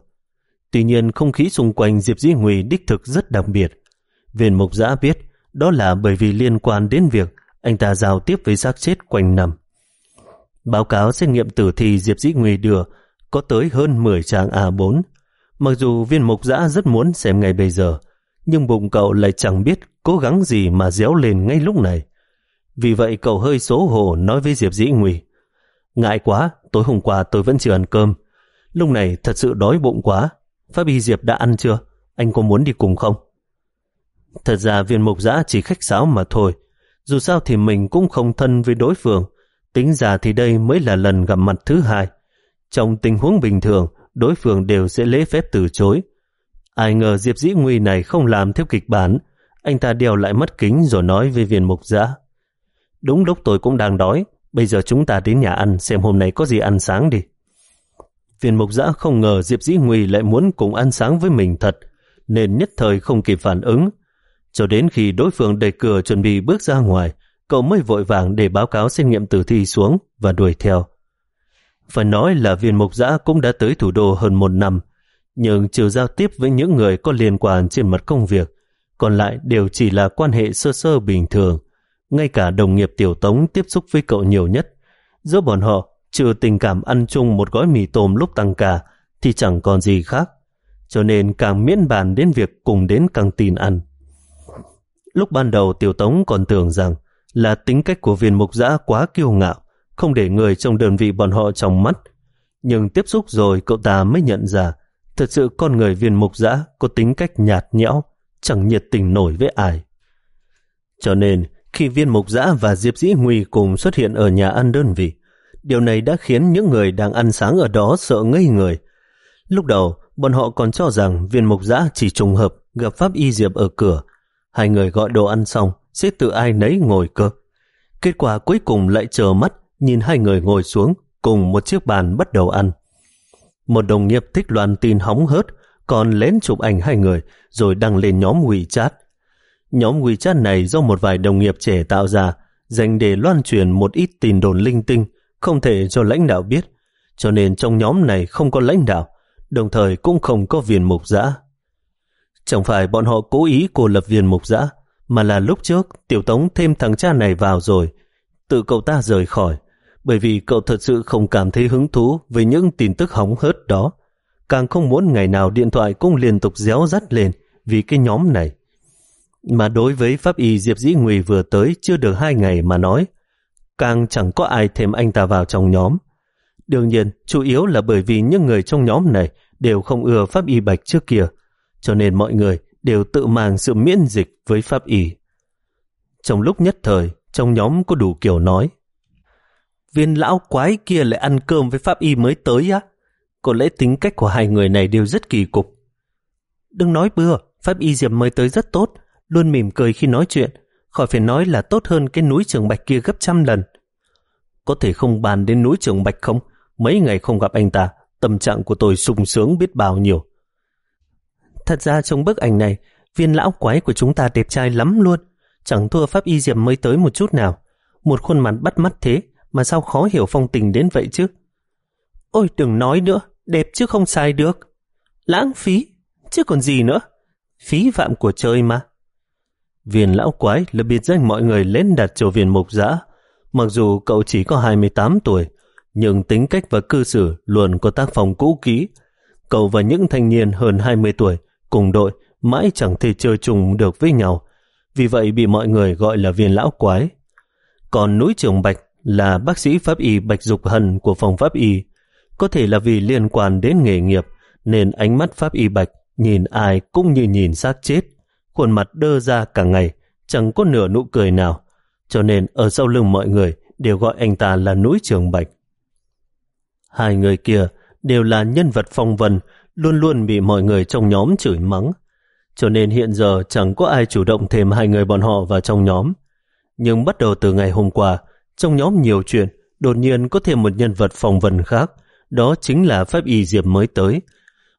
Tuy nhiên không khí xung quanh Diệp Di Nguy đích thực rất đặc biệt. Viên mục giã biết đó là bởi vì liên quan đến việc anh ta giao tiếp với xác chết quanh năm. Báo cáo xét nghiệm tử thi Diệp Dĩ Nguy đưa có tới hơn 10 trang A4. Mặc dù viên mục giã rất muốn xem ngay bây giờ, nhưng bụng cậu lại chẳng biết cố gắng gì mà déo lên ngay lúc này. Vì vậy cậu hơi xấu hổ nói với Diệp Dĩ Nguy. Ngại quá, tối hôm qua tôi vẫn chưa ăn cơm. Lúc này thật sự đói bụng quá. Pháp y Diệp đã ăn chưa? Anh có muốn đi cùng không? Thật ra viên mục giã chỉ khách sáo mà thôi. Dù sao thì mình cũng không thân với đối phương. Tính ra thì đây mới là lần gặp mặt thứ hai. Trong tình huống bình thường, đối phương đều sẽ lễ phép từ chối. Ai ngờ Diệp Dĩ Nguy này không làm theo kịch bản. Anh ta đeo lại mắt kính rồi nói với viên mục giã. Đúng lúc tôi cũng đang đói. Bây giờ chúng ta đến nhà ăn xem hôm nay có gì ăn sáng đi. Viên mục giã không ngờ Diệp Dĩ Nguy lại muốn cùng ăn sáng với mình thật, nên nhất thời không kịp phản ứng. Cho đến khi đối phương đẩy cửa chuẩn bị bước ra ngoài, cậu mới vội vàng để báo cáo xét nghiệm tử thi xuống và đuổi theo. Phải nói là viên mục giã cũng đã tới thủ đô hơn một năm, nhưng chiều giao tiếp với những người có liên quan trên mặt công việc, còn lại đều chỉ là quan hệ sơ sơ bình thường. Ngay cả đồng nghiệp tiểu tống tiếp xúc với cậu nhiều nhất. Giữa bọn họ, trừ tình cảm ăn chung một gói mì tôm lúc tăng ca, thì chẳng còn gì khác. Cho nên càng miễn bàn đến việc cùng đến căng tin ăn. Lúc ban đầu tiểu tống còn tưởng rằng là tính cách của viên mục giã quá kiêu ngạo, không để người trong đơn vị bọn họ trong mắt. Nhưng tiếp xúc rồi cậu ta mới nhận ra thật sự con người viên mục giã có tính cách nhạt nhẽo, chẳng nhiệt tình nổi với ai. Cho nên, khi viên mục giã và Diệp Dĩ Nguy cùng xuất hiện ở nhà ăn đơn vị, điều này đã khiến những người đang ăn sáng ở đó sợ ngây người. Lúc đầu, bọn họ còn cho rằng viên mục giã chỉ trùng hợp gặp Pháp Y Diệp ở cửa. Hai người gọi đồ ăn xong, sẽ tự ai nấy ngồi cơ. Kết quả cuối cùng lại chờ mắt nhìn hai người ngồi xuống cùng một chiếc bàn bắt đầu ăn. Một đồng nghiệp thích loan tin hóng hớt, còn lén chụp ảnh hai người rồi đăng lên nhóm WeChat. Nhóm WeChat này do một vài đồng nghiệp trẻ tạo ra, dành để loan truyền một ít tin đồn linh tinh không thể cho lãnh đạo biết, cho nên trong nhóm này không có lãnh đạo, đồng thời cũng không có viên mục giã. Chẳng phải bọn họ cố ý cô lập viên mục giã, mà là lúc trước tiểu tống thêm thằng cha này vào rồi, tự cậu ta rời khỏi, bởi vì cậu thật sự không cảm thấy hứng thú với những tin tức hóng hớt đó, càng không muốn ngày nào điện thoại cũng liên tục réo rắt lên vì cái nhóm này. Mà đối với pháp y Diệp Dĩ Nguy vừa tới chưa được hai ngày mà nói, càng chẳng có ai thêm anh ta vào trong nhóm. Đương nhiên, chủ yếu là bởi vì những người trong nhóm này đều không ưa pháp y bạch trước kia, cho nên mọi người đều tự mang sự miễn dịch với pháp y. Trong lúc nhất thời, trong nhóm có đủ kiểu nói. Viên lão quái kia lại ăn cơm với pháp y mới tới á. Có lẽ tính cách của hai người này đều rất kỳ cục. Đừng nói bừa, pháp y diệp mới tới rất tốt, luôn mỉm cười khi nói chuyện, khỏi phải nói là tốt hơn cái núi trường bạch kia gấp trăm lần. Có thể không bàn đến núi trường bạch không? Mấy ngày không gặp anh ta, tâm trạng của tôi sung sướng biết bao nhiêu. Thật ra trong bức ảnh này, viên lão quái của chúng ta đẹp trai lắm luôn, chẳng thua pháp y diệm mới tới một chút nào. Một khuôn mặt bắt mắt thế, mà sao khó hiểu phong tình đến vậy chứ? Ôi đừng nói nữa, đẹp chứ không sai được. Lãng phí, chứ còn gì nữa. Phí phạm của trời mà. Viên lão quái là biệt danh mọi người lên đặt cho viên mục giã. Mặc dù cậu chỉ có 28 tuổi, nhưng tính cách và cư xử luôn có tác phong cũ kỹ. Cậu và những thanh niên hơn 20 tuổi cùng đội mãi chẳng thể chơi chung được với nhau, vì vậy bị mọi người gọi là viên lão quái. Còn núi trường Bạch là bác sĩ pháp y Bạch Dục Hân của phòng pháp y, có thể là vì liên quan đến nghề nghiệp nên ánh mắt pháp y Bạch nhìn ai cũng như nhìn xác chết, khuôn mặt đơ ra cả ngày, chẳng có nửa nụ cười nào, cho nên ở sau lưng mọi người đều gọi anh ta là núi trường Bạch. Hai người kia đều là nhân vật phong vân, luôn luôn bị mọi người trong nhóm chửi mắng, cho nên hiện giờ chẳng có ai chủ động thêm hai người bọn họ vào trong nhóm. Nhưng bắt đầu từ ngày hôm qua, trong nhóm nhiều chuyện, đột nhiên có thêm một nhân vật phong vân khác, đó chính là Pháp Y Diệp mới tới.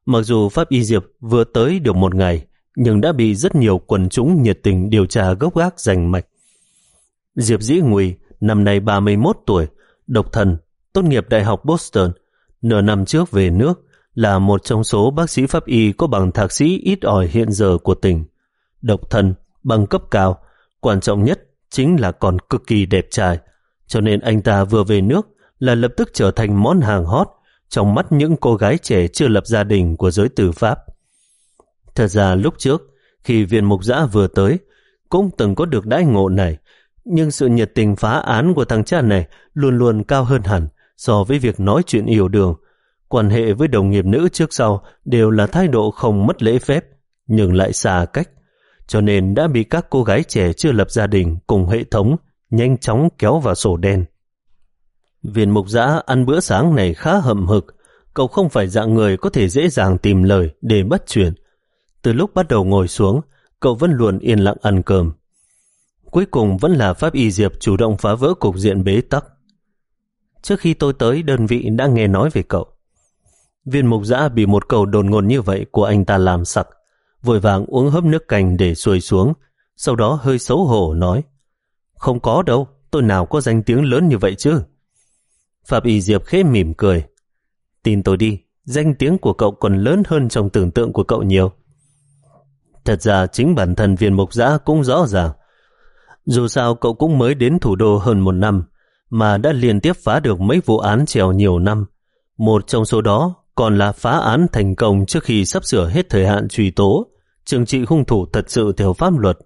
Mặc dù Pháp Y Diệp vừa tới được một ngày, nhưng đã bị rất nhiều quần chúng nhiệt tình điều tra gốc gác giành mạch. Diệp Dĩ Nguy, năm nay 31 tuổi, độc thần, tốt nghiệp Đại học Boston, nửa năm trước về nước, là một trong số bác sĩ pháp y có bằng thạc sĩ ít ỏi hiện giờ của tỉnh. Độc thân, bằng cấp cao, quan trọng nhất chính là còn cực kỳ đẹp trai, cho nên anh ta vừa về nước là lập tức trở thành món hàng hot trong mắt những cô gái trẻ chưa lập gia đình của giới tử Pháp. Thật ra lúc trước, khi viện mục giã vừa tới, cũng từng có được đãi ngộ này, nhưng sự nhiệt tình phá án của thằng cha này luôn luôn cao hơn hẳn so với việc nói chuyện yêu đường quan hệ với đồng nghiệp nữ trước sau đều là thái độ không mất lễ phép, nhưng lại xa cách, cho nên đã bị các cô gái trẻ chưa lập gia đình cùng hệ thống nhanh chóng kéo vào sổ đen. Viên mục giã ăn bữa sáng này khá hậm hực, cậu không phải dạng người có thể dễ dàng tìm lời để bắt chuyện. Từ lúc bắt đầu ngồi xuống, cậu vẫn luôn yên lặng ăn cơm. Cuối cùng vẫn là Pháp Y Diệp chủ động phá vỡ cục diện bế tắc. Trước khi tôi tới, đơn vị đã nghe nói về cậu. Viên mục giã bị một câu đồn ngôn như vậy của anh ta làm sặc, vội vàng uống hớp nước cành để xuôi xuống, sau đó hơi xấu hổ nói, không có đâu, tôi nào có danh tiếng lớn như vậy chứ. Phạm Y Diệp khẽ mỉm cười, tin tôi đi, danh tiếng của cậu còn lớn hơn trong tưởng tượng của cậu nhiều. Thật ra chính bản thân viên mục giã cũng rõ ràng. Dù sao cậu cũng mới đến thủ đô hơn một năm, mà đã liên tiếp phá được mấy vụ án trèo nhiều năm. Một trong số đó còn là phá án thành công trước khi sắp sửa hết thời hạn truy tố, trừng trị hung thủ thật sự theo pháp luật.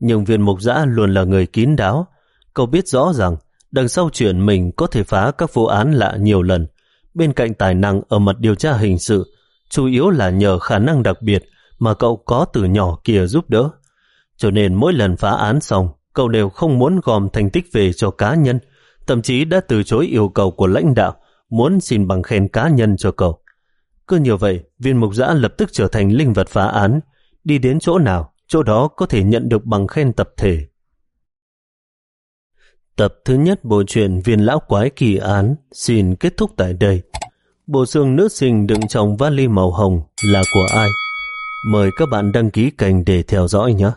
Nhưng viên mục giã luôn là người kín đáo, cậu biết rõ rằng đằng sau chuyện mình có thể phá các vụ án lạ nhiều lần, bên cạnh tài năng ở mặt điều tra hình sự, chủ yếu là nhờ khả năng đặc biệt mà cậu có từ nhỏ kia giúp đỡ. Cho nên mỗi lần phá án xong, cậu đều không muốn gom thành tích về cho cá nhân, thậm chí đã từ chối yêu cầu của lãnh đạo muốn xin bằng khen cá nhân cho cậu. Cứ như vậy, viên mục giã lập tức trở thành linh vật phá án, đi đến chỗ nào, chỗ đó có thể nhận được bằng khen tập thể. Tập thứ nhất bộ truyện Viên Lão Quái Kỳ Án xin kết thúc tại đây. Bộ xương nữ sinh đựng trong vali màu hồng là của ai? Mời các bạn đăng ký kênh để theo dõi nhé.